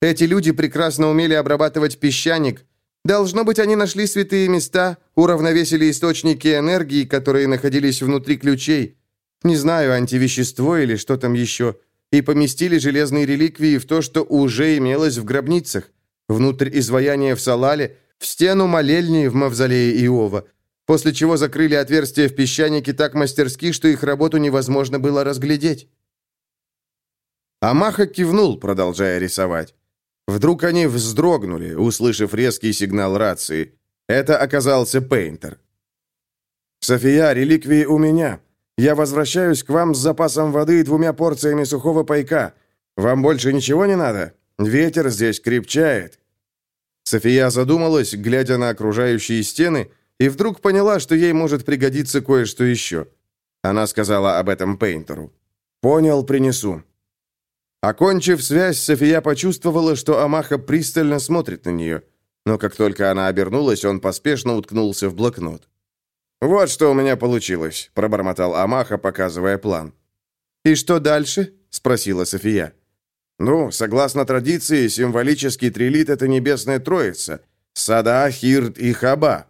«Эти люди прекрасно умели обрабатывать песчаник. Должно быть, они нашли святые места, уравновесили источники энергии, которые находились внутри ключей. Не знаю, антивещество или что там еще и поместили железные реликвии в то, что уже имелось в гробницах, внутрь изваяния в Салале, в стену молельни в мавзолее Иова, после чего закрыли отверстия в песчанике так мастерски, что их работу невозможно было разглядеть. Амаха кивнул, продолжая рисовать. Вдруг они вздрогнули, услышав резкий сигнал рации. Это оказался Пейнтер. «София, реликвии у меня. Я возвращаюсь к вам с запасом воды и двумя порциями сухого пайка. Вам больше ничего не надо? Ветер здесь крепчает». София задумалась, глядя на окружающие стены, и вдруг поняла, что ей может пригодиться кое-что еще. Она сказала об этом Пейнтеру. «Понял, принесу». Окончив связь, София почувствовала, что Амаха пристально смотрит на нее. Но как только она обернулась, он поспешно уткнулся в блокнот. «Вот что у меня получилось», — пробормотал Амаха, показывая план. «И что дальше?» — спросила София. «Ну, согласно традиции, символический трилит — это небесная троица. Сада, Хирд и Хаба».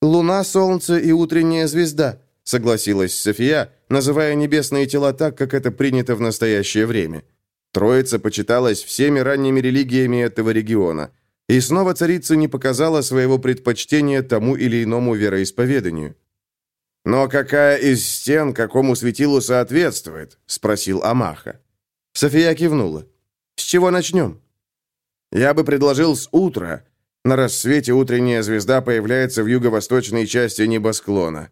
«Луна, солнце и утренняя звезда», — согласилась София, называя небесные тела так, как это принято в настоящее время. Троица почиталась всеми ранними религиями этого региона — и снова царица не показала своего предпочтения тому или иному вероисповеданию. «Но какая из стен какому светилу соответствует?» — спросил Амаха. София кивнула. «С чего начнем?» «Я бы предложил с утра. На рассвете утренняя звезда появляется в юго-восточной части небосклона».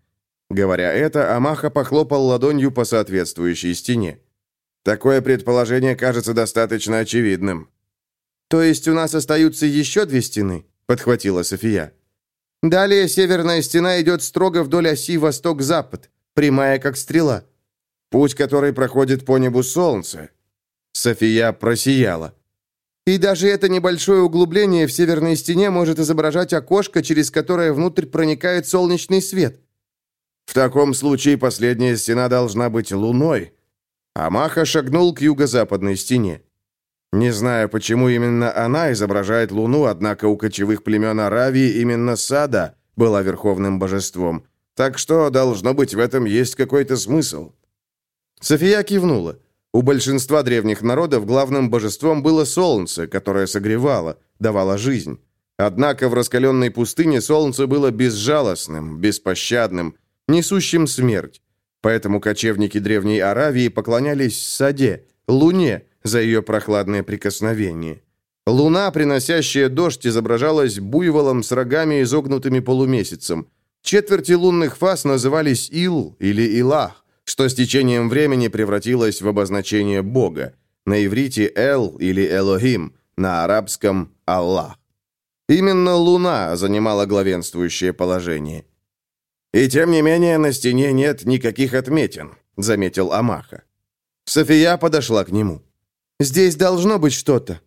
Говоря это, Амаха похлопал ладонью по соответствующей стене. «Такое предположение кажется достаточно очевидным». «То есть у нас остаются еще две стены?» — подхватила София. «Далее северная стена идет строго вдоль оси восток-запад, прямая как стрела». «Путь, который проходит по небу солнце». София просияла. «И даже это небольшое углубление в северной стене может изображать окошко, через которое внутрь проникает солнечный свет». «В таком случае последняя стена должна быть луной». Амаха шагнул к юго-западной стене. Не знаю, почему именно она изображает Луну, однако у кочевых племен Аравии именно Сада была верховным божеством. Так что, должно быть, в этом есть какой-то смысл. София кивнула. У большинства древних народов главным божеством было солнце, которое согревало, давало жизнь. Однако в раскаленной пустыне солнце было безжалостным, беспощадным, несущим смерть. Поэтому кочевники Древней Аравии поклонялись Саде, Луне, за ее прохладное прикосновение. Луна, приносящая дождь, изображалась буйволом с рогами, изогнутыми полумесяцем. Четверти лунных фаз назывались Ил или Илах, что с течением времени превратилось в обозначение Бога. На иврите Эл или Элохим, на арабском Аллах. Именно Луна занимала главенствующее положение. «И тем не менее на стене нет никаких отметин», — заметил Амаха. София подошла к нему. Здесь должно быть что-то».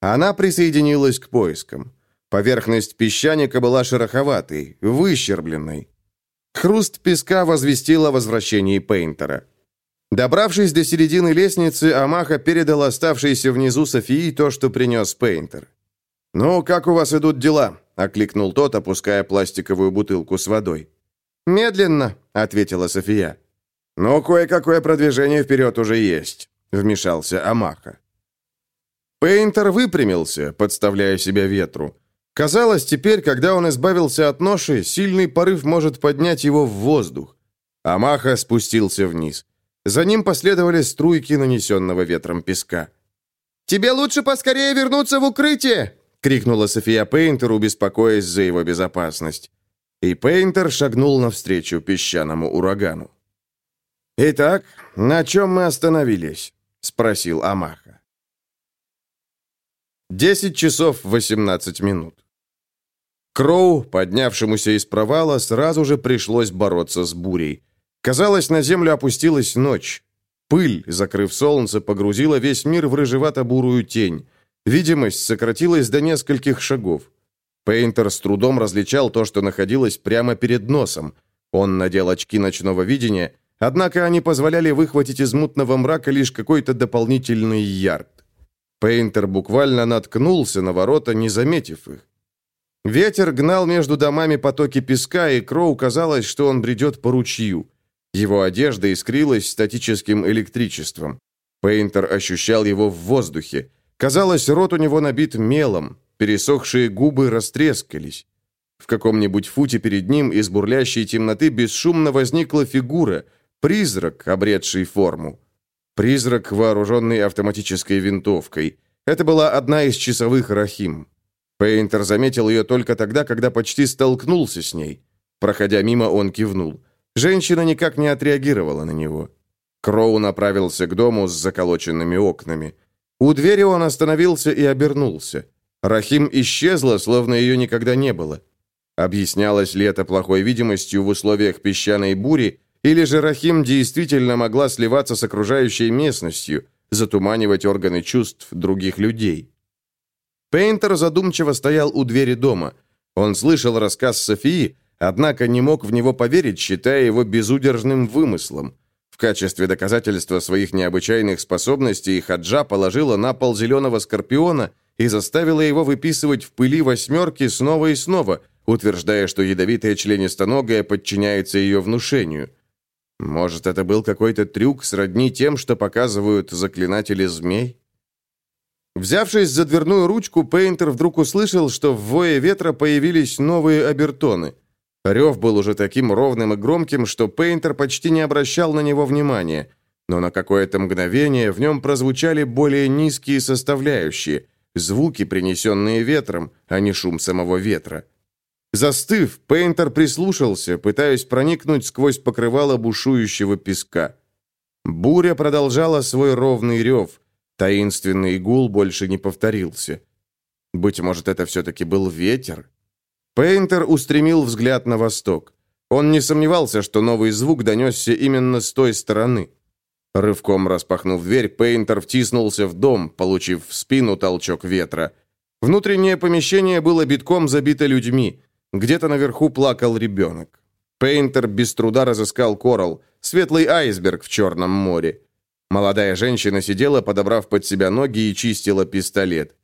Она присоединилась к поискам. Поверхность песчаника была шероховатой, выщербленной. Хруст песка возвестил о возвращении Пейнтера. Добравшись до середины лестницы, Амаха передал оставшейся внизу Софии то, что принес Пейнтер. «Ну, как у вас идут дела?» — окликнул тот, опуская пластиковую бутылку с водой. «Медленно», — ответила София. Но кое-какое продвижение вперед уже есть», — вмешался Амаха. Пейнтер выпрямился, подставляя себя ветру. Казалось, теперь, когда он избавился от ноши, сильный порыв может поднять его в воздух. Амаха спустился вниз. За ним последовали струйки нанесенного ветром песка. «Тебе лучше поскорее вернуться в укрытие!» — крикнула София Пейнтеру, беспокоясь за его безопасность. И Пейнтер шагнул навстречу песчаному урагану. «Итак, на чем мы остановились?» — спросил Амаха. 10 часов 18 минут. Кроу, поднявшемуся из провала, сразу же пришлось бороться с бурей. Казалось, на землю опустилась ночь. Пыль, закрыв солнце, погрузила весь мир в рыжевато-бурую тень. Видимость сократилась до нескольких шагов. Пейнтер с трудом различал то, что находилось прямо перед носом. Он надел очки ночного видения, однако они позволяли выхватить из мутного мрака лишь какой-то дополнительный ярд. Пейнтер буквально наткнулся на ворота, не заметив их. Ветер гнал между домами потоки песка, и Кроу казалось, что он бредет по ручью. Его одежда искрилась статическим электричеством. Пейнтер ощущал его в воздухе. Казалось, рот у него набит мелом, пересохшие губы растрескались. В каком-нибудь футе перед ним из бурлящей темноты бесшумно возникла фигура, призрак, обретший форму. Призрак, вооруженный автоматической винтовкой. Это была одна из часовых Рахим. Пейнтер заметил ее только тогда, когда почти столкнулся с ней. Проходя мимо, он кивнул. Женщина никак не отреагировала на него. Кроу направился к дому с заколоченными окнами. У двери он остановился и обернулся. Рахим исчезла, словно ее никогда не было. Объяснялось ли это плохой видимостью в условиях песчаной бури, или же Рахим действительно могла сливаться с окружающей местностью, затуманивать органы чувств других людей. Пейнтер задумчиво стоял у двери дома. Он слышал рассказ Софии, однако не мог в него поверить, считая его безудержным вымыслом. В качестве доказательства своих необычайных способностей Хаджа положила на пол зеленого скорпиона и заставила его выписывать в пыли восьмерки снова и снова, утверждая, что ядовитая членистоногая подчиняется ее внушению – может, это был какой-то трюк сродни тем, что показывают заклинатели змей? Взявшись за дверную ручку, Пейнтер вдруг услышал, что в вое ветра появились новые обертоны. Рев был уже таким ровным и громким, что Пейнтер почти не обращал на него внимания, но на какое-то мгновение в нем прозвучали более низкие составляющие, звуки, принесенные ветром, а не шум самого ветра. Застыв, Пейнтер прислушался, пытаясь проникнуть сквозь покрывало бушующего песка. Буря продолжала свой ровный рев. Таинственный гул больше не повторился. Быть может, это все-таки был ветер? Пейнтер устремил взгляд на восток. Он не сомневался, что новый звук донесся именно с той стороны. Рывком распахнув дверь, Пейнтер втиснулся в дом, получив в спину толчок ветра. Внутреннее помещение было битком забито людьми. Где-то наверху плакал ребенок. Пейнтер без труда разыскал коралл, светлый айсберг в Черном море. Молодая женщина сидела, подобрав под себя ноги и чистила пистолет.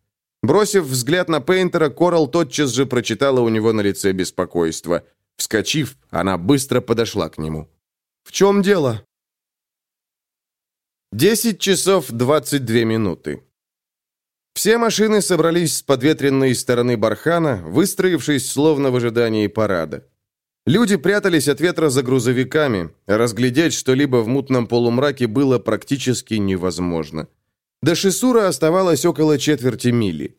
Бросив взгляд на Пейнтера, Коралл тотчас же прочитала у него на лице беспокойство. Вскочив, она быстро подошла к нему. «В чем дело?» Десять часов двадцать две минуты. Все машины собрались с подветренной стороны бархана, выстроившись словно в ожидании парада. Люди прятались от ветра за грузовиками, разглядеть что-либо в мутном полумраке было практически невозможно. До Шисура оставалось около четверти мили.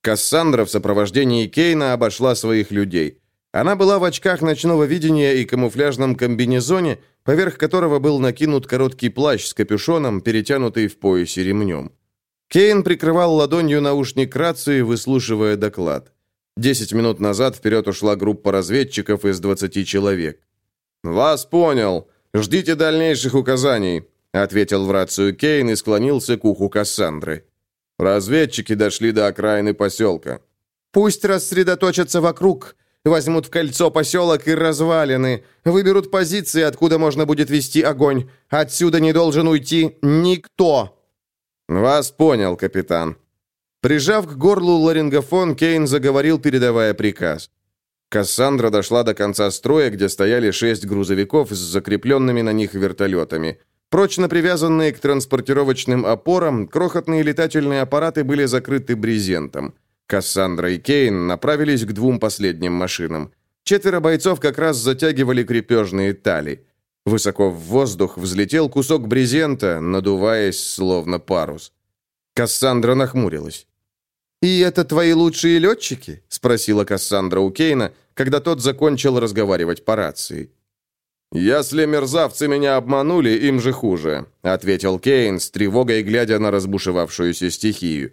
Кассандра в сопровождении Кейна обошла своих людей. Она была в очках ночного видения и камуфляжном комбинезоне, поверх которого был накинут короткий плащ с капюшоном, перетянутый в поясе ремнем. Кейн прикрывал ладонью наушник рации, выслушивая доклад. Десять минут назад вперед ушла группа разведчиков из 20 человек. «Вас понял. Ждите дальнейших указаний», — ответил в рацию Кейн и склонился к уху Кассандры. Разведчики дошли до окраины поселка. «Пусть рассредоточатся вокруг, возьмут в кольцо поселок и развалины, выберут позиции, откуда можно будет вести огонь. Отсюда не должен уйти никто!» «Вас понял, капитан». Прижав к горлу ларингофон, Кейн заговорил, передавая приказ. Кассандра дошла до конца строя, где стояли шесть грузовиков с закрепленными на них вертолетами. Прочно привязанные к транспортировочным опорам, крохотные летательные аппараты были закрыты брезентом. Кассандра и Кейн направились к двум последним машинам. Четверо бойцов как раз затягивали крепежные тали. Высоко в воздух взлетел кусок брезента, надуваясь, словно парус. Кассандра нахмурилась. «И это твои лучшие летчики?» — спросила Кассандра у Кейна, когда тот закончил разговаривать по рации. «Если мерзавцы меня обманули, им же хуже», — ответил Кейн, с тревогой глядя на разбушевавшуюся стихию.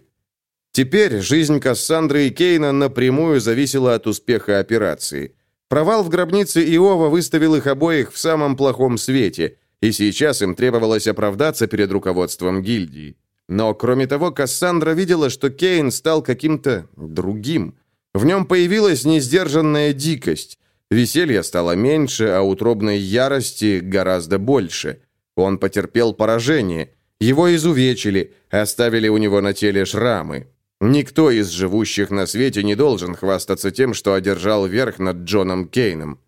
Теперь жизнь Кассандры и Кейна напрямую зависела от успеха операции. Провал в гробнице Иова выставил их обоих в самом плохом свете, и сейчас им требовалось оправдаться перед руководством гильдии. Но, кроме того, Кассандра видела, что Кейн стал каким-то другим. В нем появилась несдержанная дикость, Веселья стало меньше, а утробной ярости гораздо больше. Он потерпел поражение. Его изувечили, оставили у него на теле шрамы. Никто из живущих на свете не должен хвастаться тем, что одержал верх над Джоном Кейном.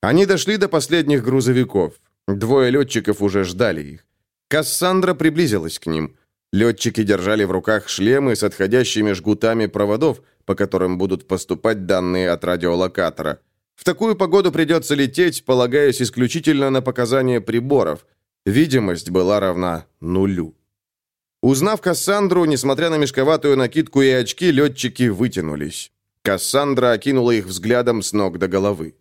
Они дошли до последних грузовиков. Двое летчиков уже ждали их. Кассандра приблизилась к ним. Летчики держали в руках шлемы с отходящими жгутами проводов, по которым будут поступать данные от радиолокатора. В такую погоду придется лететь, полагаясь исключительно на показания приборов. Видимость была равна нулю. Узнав Кассандру, несмотря на мешковатую накидку и очки, летчики вытянулись. Кассандра окинула их взглядом с ног до головы.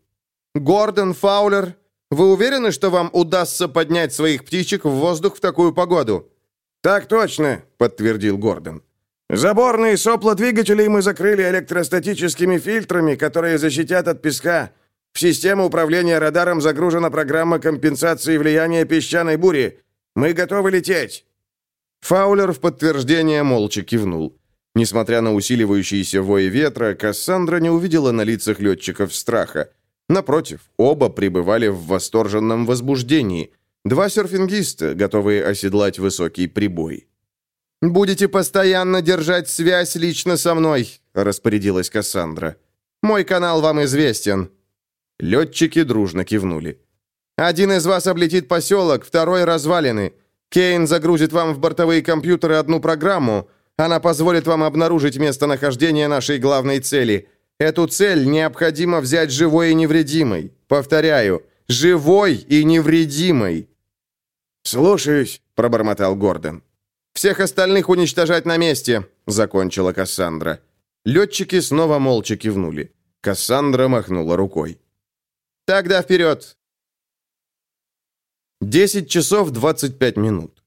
«Гордон, Фаулер, вы уверены, что вам удастся поднять своих птичек в воздух в такую погоду?» «Так точно», — подтвердил Гордон. Заборные сопла двигателей мы закрыли электростатическими фильтрами, которые защитят от песка. В систему управления радаром загружена программа компенсации влияния песчаной бури. Мы готовы лететь». Фаулер в подтверждение молча кивнул. Несмотря на усиливающийся вой ветра, Кассандра не увидела на лицах летчиков страха. Напротив, оба пребывали в восторженном возбуждении. Два серфингиста, готовые оседлать высокий прибой. «Будете постоянно держать связь лично со мной», — распорядилась Кассандра. «Мой канал вам известен». Летчики дружно кивнули. «Один из вас облетит поселок, второй — развалины. Кейн загрузит вам в бортовые компьютеры одну программу. Она позволит вам обнаружить местонахождение нашей главной цели. Эту цель необходимо взять живой и невредимой. Повторяю, живой и невредимой». «Слушаюсь», — пробормотал Гордон. «Всех остальных уничтожать на месте», — закончила Кассандра. Летчики снова молча кивнули. Кассандра махнула рукой. «Тогда вперед!» 10 часов 25 минут.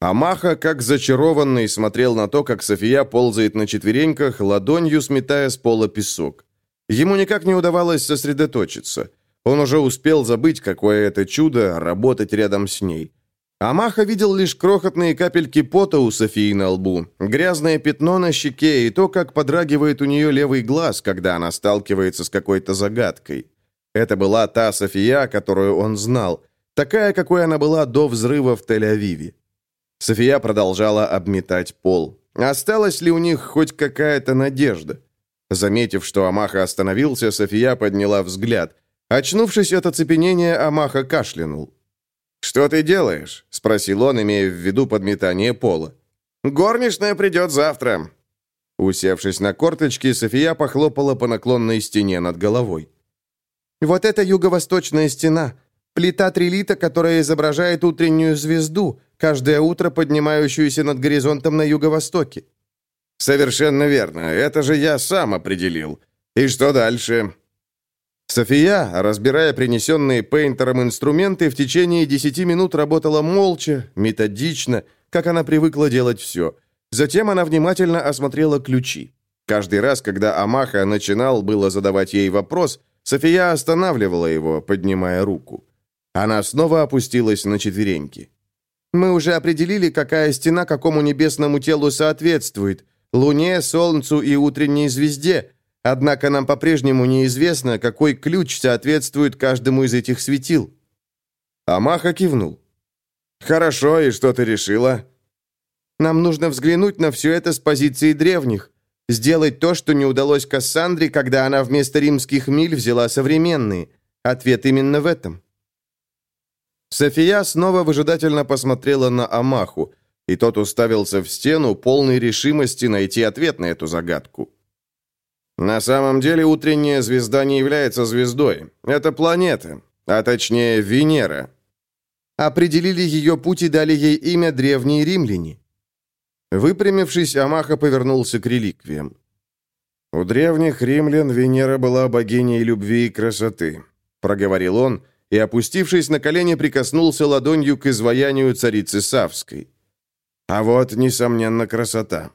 Амаха, как зачарованный, смотрел на то, как София ползает на четвереньках, ладонью сметая с пола песок. Ему никак не удавалось сосредоточиться. Он уже успел забыть, какое это чудо работать рядом с ней. Амаха видел лишь крохотные капельки пота у Софии на лбу, грязное пятно на щеке и то, как подрагивает у нее левый глаз, когда она сталкивается с какой-то загадкой. Это была та София, которую он знал, такая, какой она была до взрыва в Тель-Авиве. София продолжала обметать пол. Осталась ли у них хоть какая-то надежда? Заметив, что Амаха остановился, София подняла взгляд. Очнувшись от оцепенения, Амаха кашлянул. «Что ты делаешь?» — спросил он, имея в виду подметание пола. «Горничная придет завтра». Усевшись на корточки, София похлопала по наклонной стене над головой. «Вот это юго-восточная стена. Плита трилита, которая изображает утреннюю звезду, каждое утро поднимающуюся над горизонтом на юго-востоке». «Совершенно верно. Это же я сам определил. И что дальше?» София, разбирая принесенные Пейнтером инструменты, в течение десяти минут работала молча, методично, как она привыкла делать все. Затем она внимательно осмотрела ключи. Каждый раз, когда Амаха начинал было задавать ей вопрос, София останавливала его, поднимая руку. Она снова опустилась на четвереньки. «Мы уже определили, какая стена какому небесному телу соответствует. Луне, Солнцу и утренней звезде. Однако нам по-прежнему неизвестно, какой ключ соответствует каждому из этих светил». Амаха кивнул. «Хорошо, и что ты решила?» «Нам нужно взглянуть на все это с позиции древних. Сделать то, что не удалось Кассандре, когда она вместо римских миль взяла современные. Ответ именно в этом. София снова выжидательно посмотрела на Амаху, и тот уставился в стену, полной решимости найти ответ на эту загадку. На самом деле утренняя звезда не является звездой. Это планета, а точнее Венера. Определили ее путь и дали ей имя древние римляне. Выпрямившись, Амаха повернулся к реликвиям. «У древних римлян Венера была богиней любви и красоты», — проговорил он, и, опустившись на колени, прикоснулся ладонью к изваянию царицы Савской. «А вот, несомненно, красота».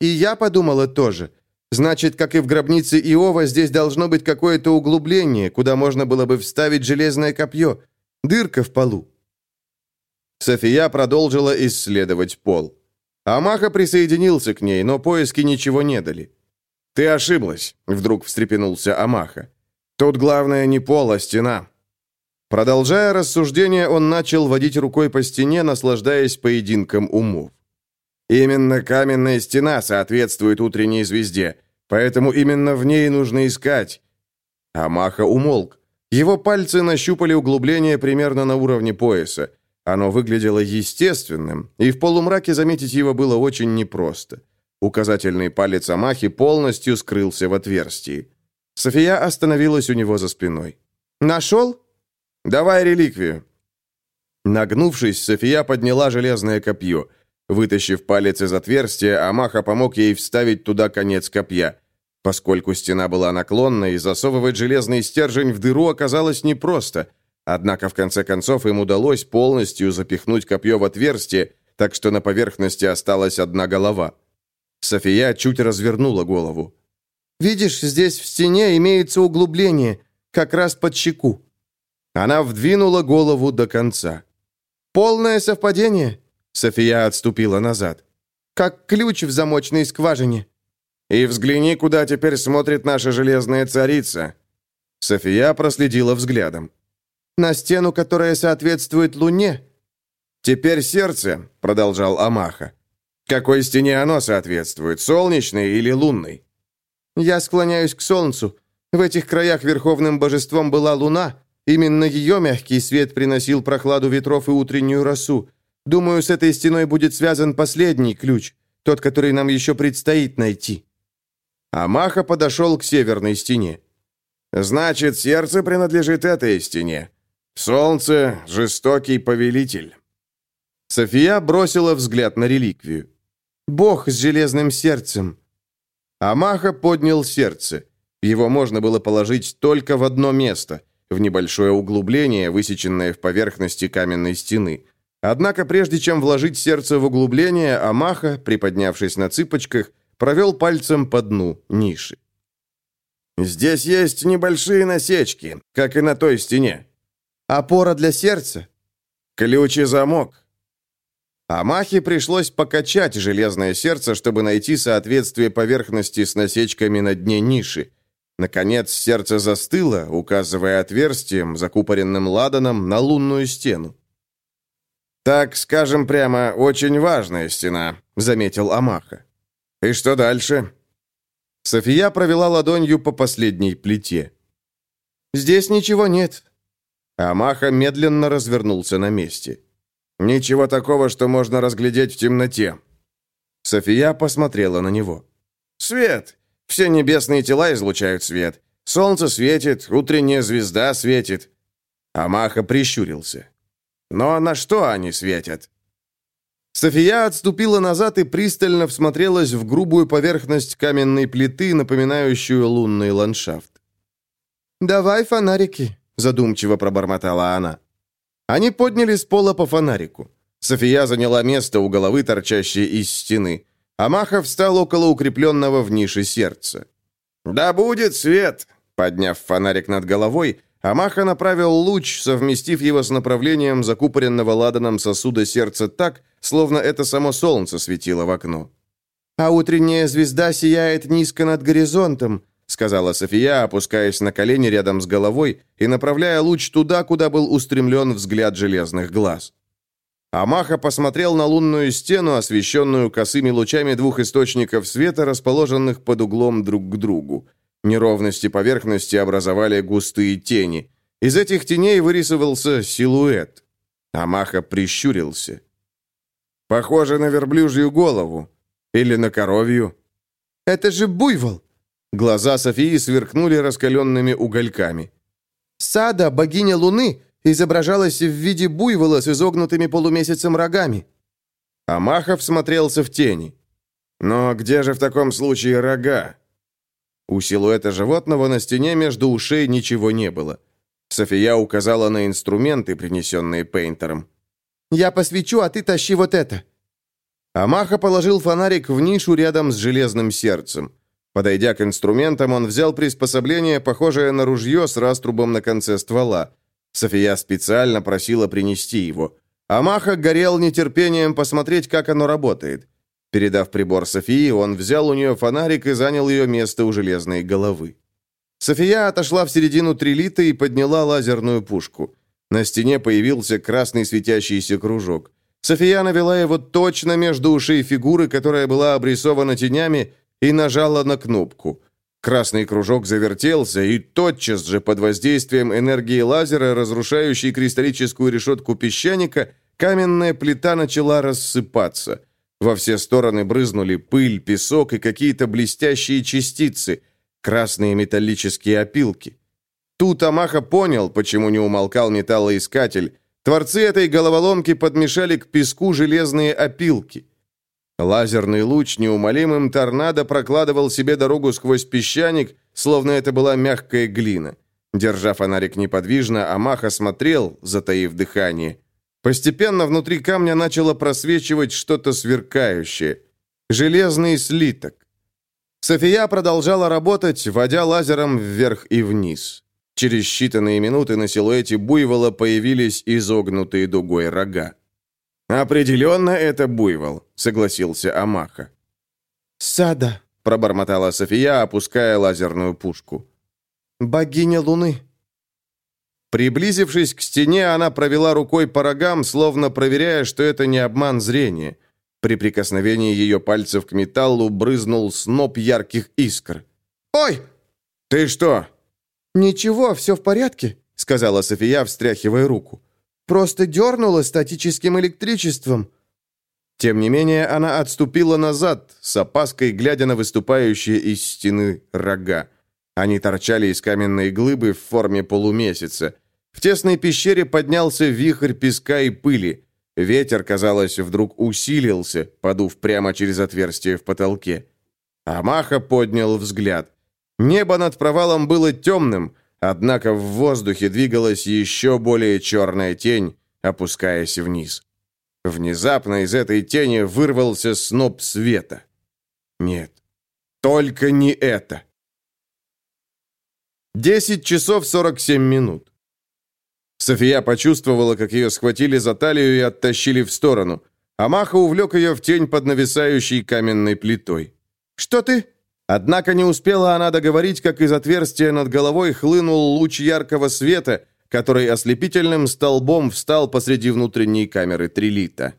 «И я подумала тоже. Значит, как и в гробнице Иова, здесь должно быть какое-то углубление, куда можно было бы вставить железное копье. Дырка в полу». София продолжила исследовать пол. Амаха присоединился к ней, но поиски ничего не дали. «Ты ошиблась», — вдруг встрепенулся Амаха. «Тут главное не пол, а стена». Продолжая рассуждение, он начал водить рукой по стене, наслаждаясь поединком умов. «Именно каменная стена соответствует утренней звезде, поэтому именно в ней нужно искать». Амаха умолк. Его пальцы нащупали углубление примерно на уровне пояса. Оно выглядело естественным, и в полумраке заметить его было очень непросто. Указательный палец Амахи полностью скрылся в отверстии. София остановилась у него за спиной. «Нашел?» «Давай реликвию». Нагнувшись, София подняла железное копье. Вытащив палец из отверстия, Амаха помог ей вставить туда конец копья. Поскольку стена была наклонной, засовывать железный стержень в дыру оказалось непросто – Однако, в конце концов, им удалось полностью запихнуть копье в отверстие, так что на поверхности осталась одна голова. София чуть развернула голову. «Видишь, здесь в стене имеется углубление, как раз под щеку». Она вдвинула голову до конца. «Полное совпадение?» София отступила назад. «Как ключ в замочной скважине». «И взгляни, куда теперь смотрит наша железная царица». София проследила взглядом. На стену, которая соответствует Луне?» «Теперь сердце», — продолжал Амаха. «Какой стене оно соответствует, солнечной или лунной?» «Я склоняюсь к Солнцу. В этих краях верховным божеством была Луна. Именно ее мягкий свет приносил прохладу ветров и утреннюю росу. Думаю, с этой стеной будет связан последний ключ, тот, который нам еще предстоит найти». Амаха подошел к северной стене. «Значит, сердце принадлежит этой стене. Солнце — жестокий повелитель». София бросила взгляд на реликвию. «Бог с железным сердцем». Амаха поднял сердце. Его можно было положить только в одно место, в небольшое углубление, высеченное в поверхности каменной стены. Однако прежде чем вложить сердце в углубление, Амаха, приподнявшись на цыпочках, провел пальцем по дну ниши. «Здесь есть небольшие насечки, как и на той стене. Опора для сердца? Ключ и замок. Амахе пришлось покачать железное сердце, чтобы найти соответствие поверхности с насечками на дне ниши. Наконец, сердце застыло, указывая отверстием, закупоренным ладаном, на лунную стену. «Так, скажем прямо, очень важная стена», — заметил Амаха. «И что дальше?» София провела ладонью по последней плите. «Здесь ничего нет. Амаха медленно развернулся на месте. «Ничего такого, что можно разглядеть в темноте». София посмотрела на него. «Свет! Все небесные тела излучают свет. Солнце светит, утренняя звезда светит». Амаха прищурился. «Но на что они светят?» София отступила назад и пристально всмотрелась в грубую поверхность каменной плиты, напоминающую лунный ландшафт. «Давай фонарики», задумчиво пробормотала она. Они подняли с пола по фонарику. София заняла место у головы, торчащей из стены. Амаха встал около укрепленного в нише сердца. «Да будет свет!» Подняв фонарик над головой, Амаха направил луч, совместив его с направлением закупоренного ладаном сосуда сердца так, словно это само солнце светило в окно. «А утренняя звезда сияет низко над горизонтом», сказала София, опускаясь на колени рядом с головой и направляя луч туда, куда был устремлен взгляд железных глаз. Амаха посмотрел на лунную стену, освещенную косыми лучами двух источников света, расположенных под углом друг к другу. Неровности поверхности образовали густые тени. Из этих теней вырисовался силуэт. Амаха прищурился. «Похоже на верблюжью голову. Или на коровью». «Это же буйвол!» Глаза Софии сверкнули раскаленными угольками. «Сада, богиня Луны, изображалась в виде буйвола с изогнутыми полумесяцем рогами». Амахов смотрелся в тени. «Но где же в таком случае рога?» У силуэта животного на стене между ушей ничего не было. София указала на инструменты, принесенные Пейнтером. «Я посвечу, а ты тащи вот это». Амаха положил фонарик в нишу рядом с железным сердцем. Подойдя к инструментам, он взял приспособление, похожее на ружье с раструбом на конце ствола. София специально просила принести его. Амаха горел нетерпением посмотреть, как оно работает. Передав прибор Софии, он взял у нее фонарик и занял ее место у железной головы. София отошла в середину трилита и подняла лазерную пушку. На стене появился красный светящийся кружок. София навела его точно между ушей фигуры, которая была обрисована тенями, и нажала на кнопку. Красный кружок завертелся, и тотчас же под воздействием энергии лазера, разрушающей кристаллическую решетку песчаника, каменная плита начала рассыпаться. Во все стороны брызнули пыль, песок и какие-то блестящие частицы, красные металлические опилки. Тут Амаха понял, почему не умолкал металлоискатель. Творцы этой головоломки подмешали к песку железные опилки – Лазерный луч неумолимым торнадо прокладывал себе дорогу сквозь песчаник, словно это была мягкая глина. Держа фонарик неподвижно, Амаха смотрел, затаив дыхание. Постепенно внутри камня начало просвечивать что-то сверкающее. Железный слиток. София продолжала работать, водя лазером вверх и вниз. Через считанные минуты на силуэте буйвола появились изогнутые дугой рога. «Определенно это буйвол», — согласился Амаха. «Сада», — пробормотала София, опуская лазерную пушку. «Богиня Луны». Приблизившись к стене, она провела рукой по рогам, словно проверяя, что это не обман зрения. При прикосновении ее пальцев к металлу брызнул сноп ярких искр. «Ой!» «Ты что?» «Ничего, все в порядке», — сказала София, встряхивая руку. Просто дернула статическим электричеством». Тем не менее, она отступила назад, с опаской глядя на выступающие из стены рога. Они торчали из каменной глыбы в форме полумесяца. В тесной пещере поднялся вихрь песка и пыли. Ветер, казалось, вдруг усилился, подув прямо через отверстие в потолке. Амаха поднял взгляд. Небо над провалом было темным, Однако в воздухе двигалась еще более черная тень, опускаясь вниз. Внезапно из этой тени вырвался сноп света. Нет, только не это. 10 часов 47 минут. София почувствовала, как ее схватили за талию и оттащили в сторону. Амаха увлек ее в тень под нависающей каменной плитой. «Что ты?» Однако не успела она договорить, как из отверстия над головой хлынул луч яркого света, который ослепительным столбом встал посреди внутренней камеры трилита.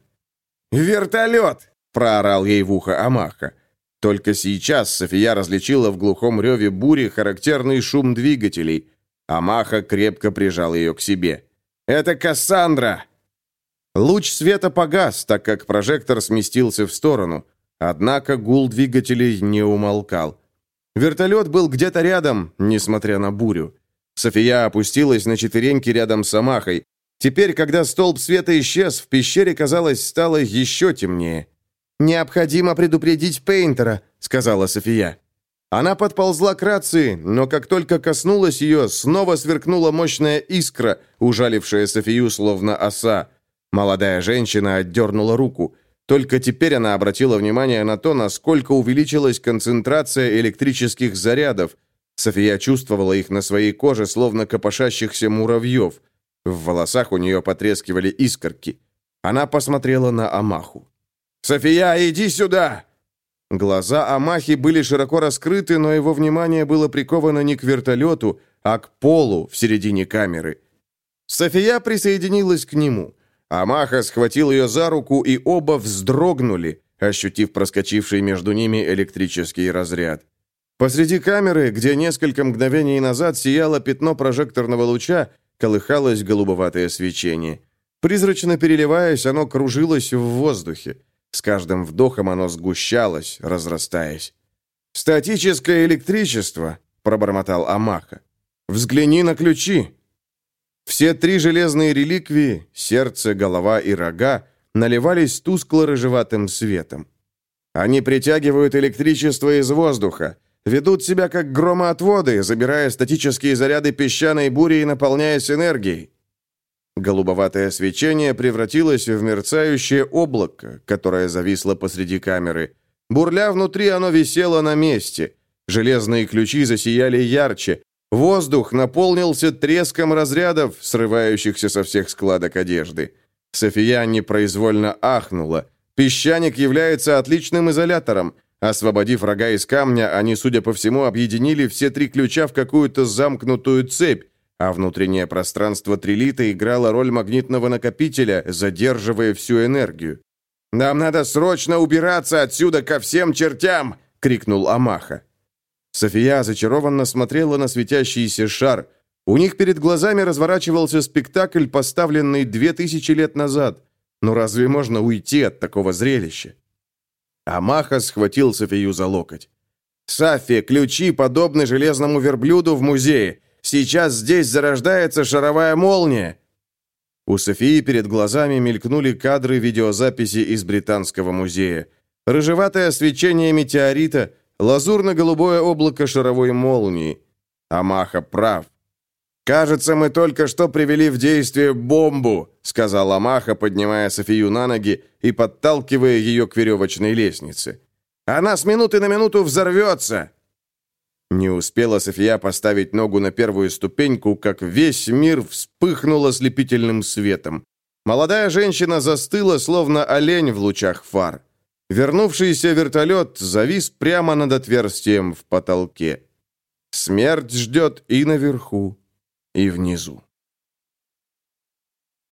«Вертолет!» — проорал ей в ухо Амаха. Только сейчас София различила в глухом реве бури характерный шум двигателей. Амаха крепко прижал ее к себе. «Это Кассандра!» Луч света погас, так как прожектор сместился в сторону. Однако гул двигателей не умолкал. Вертолет был где-то рядом, несмотря на бурю. София опустилась на четвереньки рядом с Амахой. Теперь, когда столб света исчез, в пещере, казалось, стало еще темнее. «Необходимо предупредить Пейнтера», — сказала София. Она подползла к рации, но как только коснулась ее, снова сверкнула мощная искра, ужалившая Софию словно оса. Молодая женщина отдернула руку. Только теперь она обратила внимание на то, насколько увеличилась концентрация электрических зарядов. София чувствовала их на своей коже, словно копошащихся муравьев. В волосах у нее потрескивали искорки. Она посмотрела на Амаху. «София, иди сюда!» Глаза Амахи были широко раскрыты, но его внимание было приковано не к вертолету, а к полу в середине камеры. София присоединилась к нему. Амаха схватил ее за руку, и оба вздрогнули, ощутив проскочивший между ними электрический разряд. Посреди камеры, где несколько мгновений назад сияло пятно прожекторного луча, колыхалось голубоватое свечение. Призрачно переливаясь, оно кружилось в воздухе. С каждым вдохом оно сгущалось, разрастаясь. «Статическое электричество», — пробормотал Амаха. «Взгляни на ключи». Все три железные реликвии — сердце, голова и рога — наливались тускло-рыжеватым светом. Они притягивают электричество из воздуха, ведут себя как громоотводы, забирая статические заряды песчаной бури и наполняясь энергией. Голубоватое свечение превратилось в мерцающее облако, которое зависло посреди камеры. Бурля внутри оно висело на месте. Железные ключи засияли ярче. Воздух наполнился треском разрядов, срывающихся со всех складок одежды. София непроизвольно ахнула. Песчаник является отличным изолятором. Освободив рога из камня, они, судя по всему, объединили все три ключа в какую-то замкнутую цепь, а внутреннее пространство трилита играло роль магнитного накопителя, задерживая всю энергию. «Нам надо срочно убираться отсюда ко всем чертям!» — крикнул Амаха. София зачарованно смотрела на светящийся шар. У них перед глазами разворачивался спектакль, поставленный две тысячи лет назад. Но разве можно уйти от такого зрелища? Амаха схватил Софию за локоть. «Сафи, ключи подобны железному верблюду в музее. Сейчас здесь зарождается шаровая молния!» У Софии перед глазами мелькнули кадры видеозаписи из Британского музея. Рыжеватое свечение метеорита, лазурно-голубое облако шаровой молнии. Амаха прав. «Кажется, мы только что привели в действие бомбу», сказал Амаха, поднимая Софию на ноги и подталкивая ее к веревочной лестнице. «Она с минуты на минуту взорвется!» Не успела София поставить ногу на первую ступеньку, как весь мир вспыхнул ослепительным светом. Молодая женщина застыла, словно олень в лучах фар. Вернувшийся вертолет завис прямо над отверстием в потолке. Смерть ждет и наверху, и внизу.